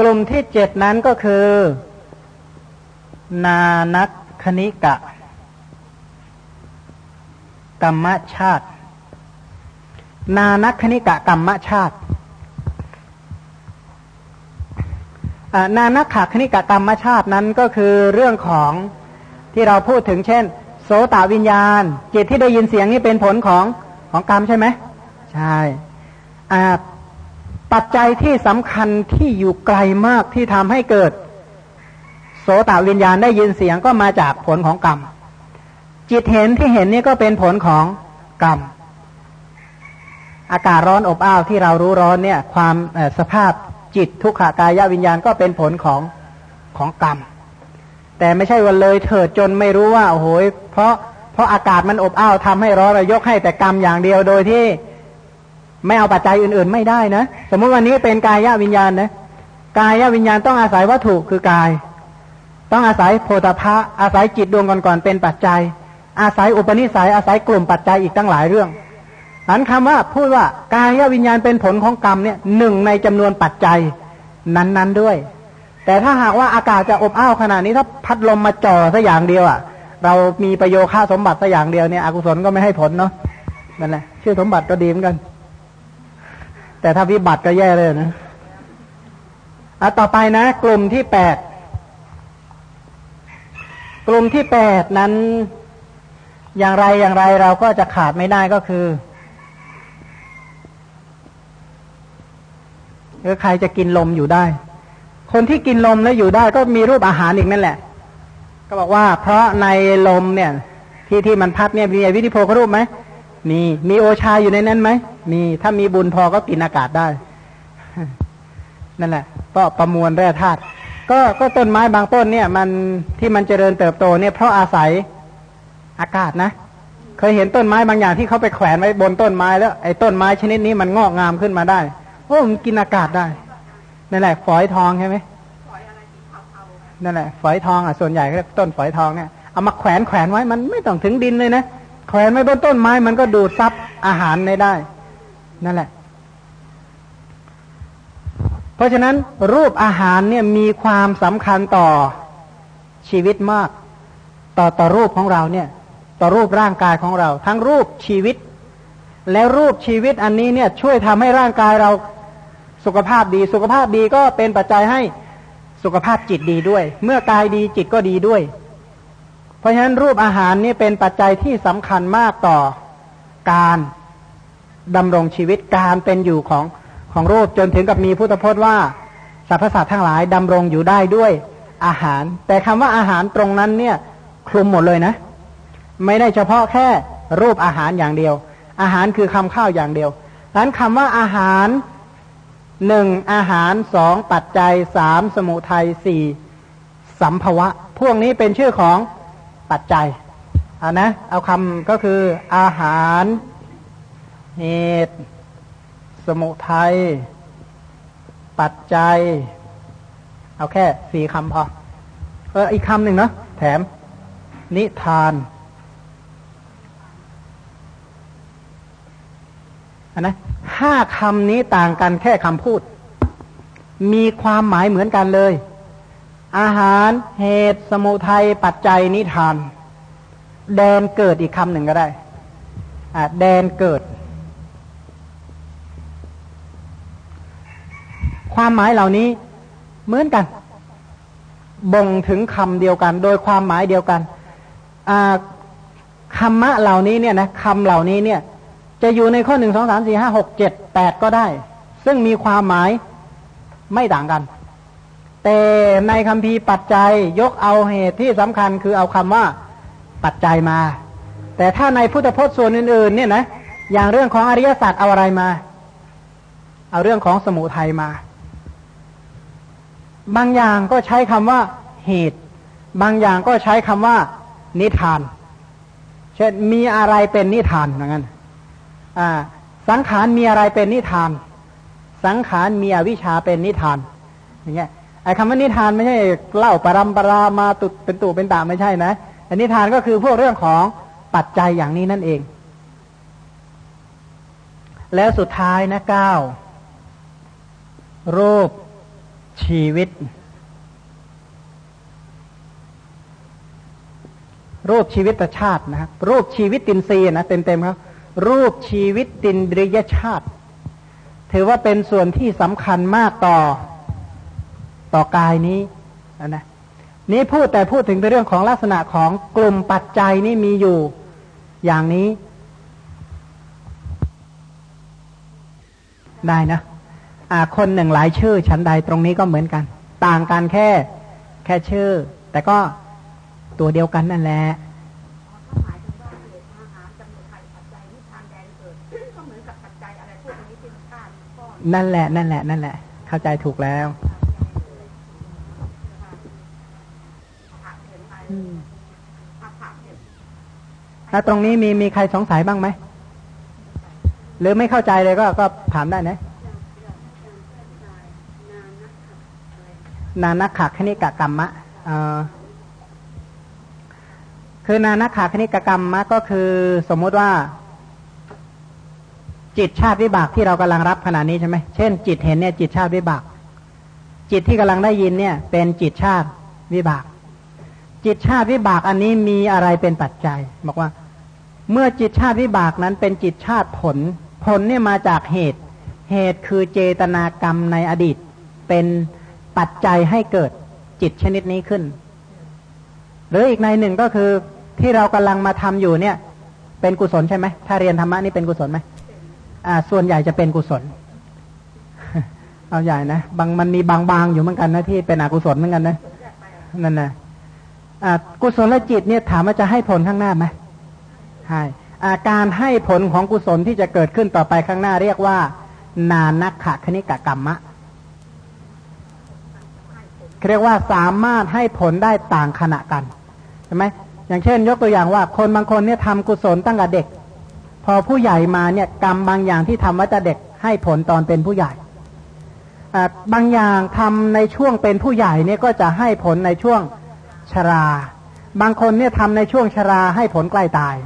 กลุ่มที่เจ็ดนั้นก็คือ นานักคณิกะ กรรมชาติ นานักคณิกะกรรมชาตินานักขาคณิกะกรรมชาตินั้นก็คือเรื่องของที่เราพูดถึงเช่น โสตวิญญาณ จิตที่ได้ยินเสียงนี่เป็นผลของของกรรมใช่ไหมใช่ปัจจัยที่สำคัญที่อยู่ไกลมากที่ทำให้เกิด โสตวิญญาณได้ยินเสียงก็มาจากผลของกรรม จิตเห็นที่เห็นนี่ก็เป็นผลของกรรม อากาศร้อนอบอ้าวที่เรารู้ร้อนเนี่ย ความสภาพจิตทุกขากายวิญญาณก็เป็นผลของของกรรม แต่ไม่ใช่วันเลยเถิดจนไม่รู้ว่าโอ้โหเพราะเพราะอากาศมันอบอ้าวทำให้ร้อนเรายกให้แต่กรรมอย่างเดียวโดยที่ไม่เอาปัจจัยอื่นๆไม่ได้นะ สมมติวันนี้เป็นกายวิญญาณนะกายวิญญาณต้องอาศัยวัตถุคือกาย ต้องอาศัยโพธพะอาศัยจิตดวงก่อนๆเป็นปัจจัย อาศัยอุปนิสัยอาศัยกลุ่มปัจจัยอีกตั้งหลายเรื่อง อันคำว่าพูดว่ากายวิญญาณเป็นผลของกรรมเนี่ยหนึ่งในจำนวนปัจจัยนั้นๆด้วย แต่ถ้าหากว่าอากาศจะอบอ้าวขนาดนี้ถ้าพัดลมมาจ่อสักอย่างเดียวอะ เรามีประโยชน์ค่าสมบัติสักอย่างเดียวเนี่ยอกุศลก็ไม่ให้ผลเนาะนั่นแหละชื่อสมบัติก็ดีเหมือนกัน แต่ถ้าวิบัติก็แย่เลยนะอะต่อไปนะ กลุ่มที่แปดกลุ่มที่แปดนั้น อย่างไรอย่างไรเราก็จะขาดไม่ได้ก็คือหรือใครจะกินลมอยู่ได้ คนที่กินลมแล้วอยู่ได้ก็มีรูปอาหารอีกนั่นแหละ ก็บอกว่า เพราะในลมเนี่ย ที่ที่มันพัดเนี่ยมีวิธีโพกรูปไหมมีมีโอชาอยู่ในนั้นไหมมีถ้ามีบุญพอก็กินอากาศได้ นั่นแหละ ก็ประมวลแร่ธาตุก็ก็ต้นไม้บางต้นเนี่ย มันที่มันเจริญเติบโตเนี่ยเพราะอาศัย อากาศนะ เคยเห็นต้นไม้บางอย่างที่เขาไปแขวนไว้บนต้นไม้แล้วไอ้ต้นไม้ชนิดนี้มันงอกงามขึ้นมาได้โอ้มันกินอากาศได้นั่นแหละฝอยทองใช่ไหมนั่นแหละฝอยทองอะส่วนใหญ่ก็ต้นฝอยทองเนี่ยเอามาแขวนแขวนไว้มันไม่ต้องถึงดินเลยนะแขวนไว้บนต้นไม้มันก็ดูดซับอาหารในได้ นั่นแหละ เพราะฉะนั้นรูปอาหารเนี่ยมีความสำคัญต่อชีวิตมาก ต่อต่อรูปของเราเนี่ย ต่อรูปร่างกายของเรา ทั้งรูปชีวิต และรูปชีวิตอันนี้เนี่ยช่วยทำให้ร่างกายเราสุขภาพดี สุขภาพดีก็เป็นปัจจัยให้สุขภาพจิตดีด้วย เมื่อกายดีจิตก็ดีด้วย เพราะฉะนั้นรูปอาหารนี่เป็นปัจจัยที่สำคัญมากต่อการดำรงชีวิตการเป็นอยู่ของของรูปจนถึงกับมีพุทธพจน์ว่าสรรพสัตว์ทั้งหลายดำรงอยู่ได้ด้วยอาหาร แต่คำว่าอาหารตรงนั้นเนี่ยคลุมหมดเลยนะ ไม่ได้เฉพาะแค่รูปอาหารอย่างเดียว อาหารคือคำข้าวอย่างเดียวดังนั้นคำว่าอาหารหนึ่งอาหารสองปัจจัยสามสมุทัยสี่สัมภวะ พวกนี้เป็นชื่อของปัจจัยเอานะ เอาคำก็คืออาหารเหตุ สมุทัย ปัจจัย เอาแค่สี่คำพอ เอออีกคำหนึ่งเนาะแถม นิทาน นะห้าคำนี้ต่างกันแค่คำพูด มีความหมายเหมือนกันเลย อาหารเหตุสมุทัยปัจจัยนิทาน แดนเกิดอีกคำหนึ่งก็ได้แดนเกิด ความหมายเหล่านี้เหมือนกัน บ่งถึงคำเดียวกัน โดยความหมายเดียวกันคำมะเหล่านี้เนี่ยนะคำเหล่านี้เนี่ย จะอยู่ในข้อหนึ่งสองสามสี่ห้าหกเจ็ดแปดก็ได้ ซึ่งมีความหมายไม่ต่างกัน แต่ในคำพีปัจจัยยกเอาเหตุที่สำคัญคือเอาคำว่าปัจจัยมา แต่ถ้าในพุทธพจน์ส่วนอื่น ๆ เนี่ยนะอย่างเรื่องของอริยสัจเอาอะไรมา เอาเรื่องของสมุทัยมา บางอย่างก็ใช้คำว่าเหตุ บางอย่างก็ใช้คำว่านิทาน เช่นมีอะไรเป็นนิทานอย่างนั้น สังขารมีอะไรเป็นนิทาน สังขารมีอวิชชาเป็นนิทาน อย่างเงี้ยไอ้คำว่านิทานไม่ใช่เล่าปรำปรามาตุเป็นตู่เป็นตาไม่ใช่นะอันนิทานก็คือพวกเรื่องของปัจจัยอย่างนี้นั่นเอง แล้วสุดท้ายนะเก้ารูปชีวิต รูปชีวิตชาตินะครับรูปชีวิตตินซีนะเต็มๆครับ รูปชีวิตตินริยชาติ ถือว่าเป็นส่วนที่สำคัญมากต่อต่อกายนี้นะนี้พูดแต่พูดถึงในเรื่องของลักษณะของกลุ่มปัจจัยนี่มีอยู่อย่างนี้ ได้นะอ่าคนหนึ่งหลายชื่อ ชั้นใดตรงนี้ก็เหมือนกัน ต่างกันแค่ แค่ชื่อ แต่ก็ตัวเดียวกันนั่นแหละ นั่นแหละ นั่นแหละ นั่นแหละ เข้าใจถูกแล้วถ้าตรงนี้มีมีใครสงสัยบ้างไหม หรือไม่เข้าใจเลยก็ก็ถามได้นะ นานักขะคณิกกรรมะคือนานักขาคณิกกรรมะก็คือสมมุติว่า จิตชาติวิบากที่เรากำลังรับขณะนี้ใช่ไหมเช่น จิตเห็นเนี่ยจิตชาติวิบาก จิตที่กำลังได้ยินเนี่ย เป็นจิตชาติวิบาก จิตชาติวิบากอันนี้มีอะไรเป็นปัจจัย บอกว่า เมื่อจิตชาติวิบากนั้นเป็นจิตชาติผล ผลเนี่ยมาจากเหตุ เหตุคือเจตนากรรมในอดีต เป็นปัจจัยให้เกิดจิตชนิดนี้ขึ้น หรืออีกในหนึ่งก็คือที่เรากำลังมาทำอยู่เนี่ย เป็นกุศลใช่ไหมถ้าเรียนธรรมะนี่เป็นกุศลไหม ส่วนใหญ่จะเป็นกุศล เอาใหญ่นะบางมันมีบางๆอยู่เหมือนกันนะที่เป็นอกุศลเหมือนกันนะนั่นนะกุศลจิตเนี่ยถามว่าจะให้ผลข้างหน้าไหมให้การให้ผลของกุศลที่จะเกิดขึ้นต่อไปข้างหน้าเรียกว่า นานักขะคณิกกรรมะเรียกว่าสามารถให้ผลได้ต่างขณะกันใช่ไหมอย่างเช่น ยกตัวอย่างว่า คนบางคนเนี่ยทำกุศลตั้งแต่เด็ก พอผู้ใหญ่มาเนี่ยกรรมบางอย่างที่ทำว่าจะเด็กให้ผลตอนเป็นผู้ใหญ่บางอย่างทำในช่วงเป็นผู้ใหญ่เนี่ยก็จะให้ผลในช่วงชรา บางคนเนี่ยทำในช่วงชราให้ผลใกล้ตาย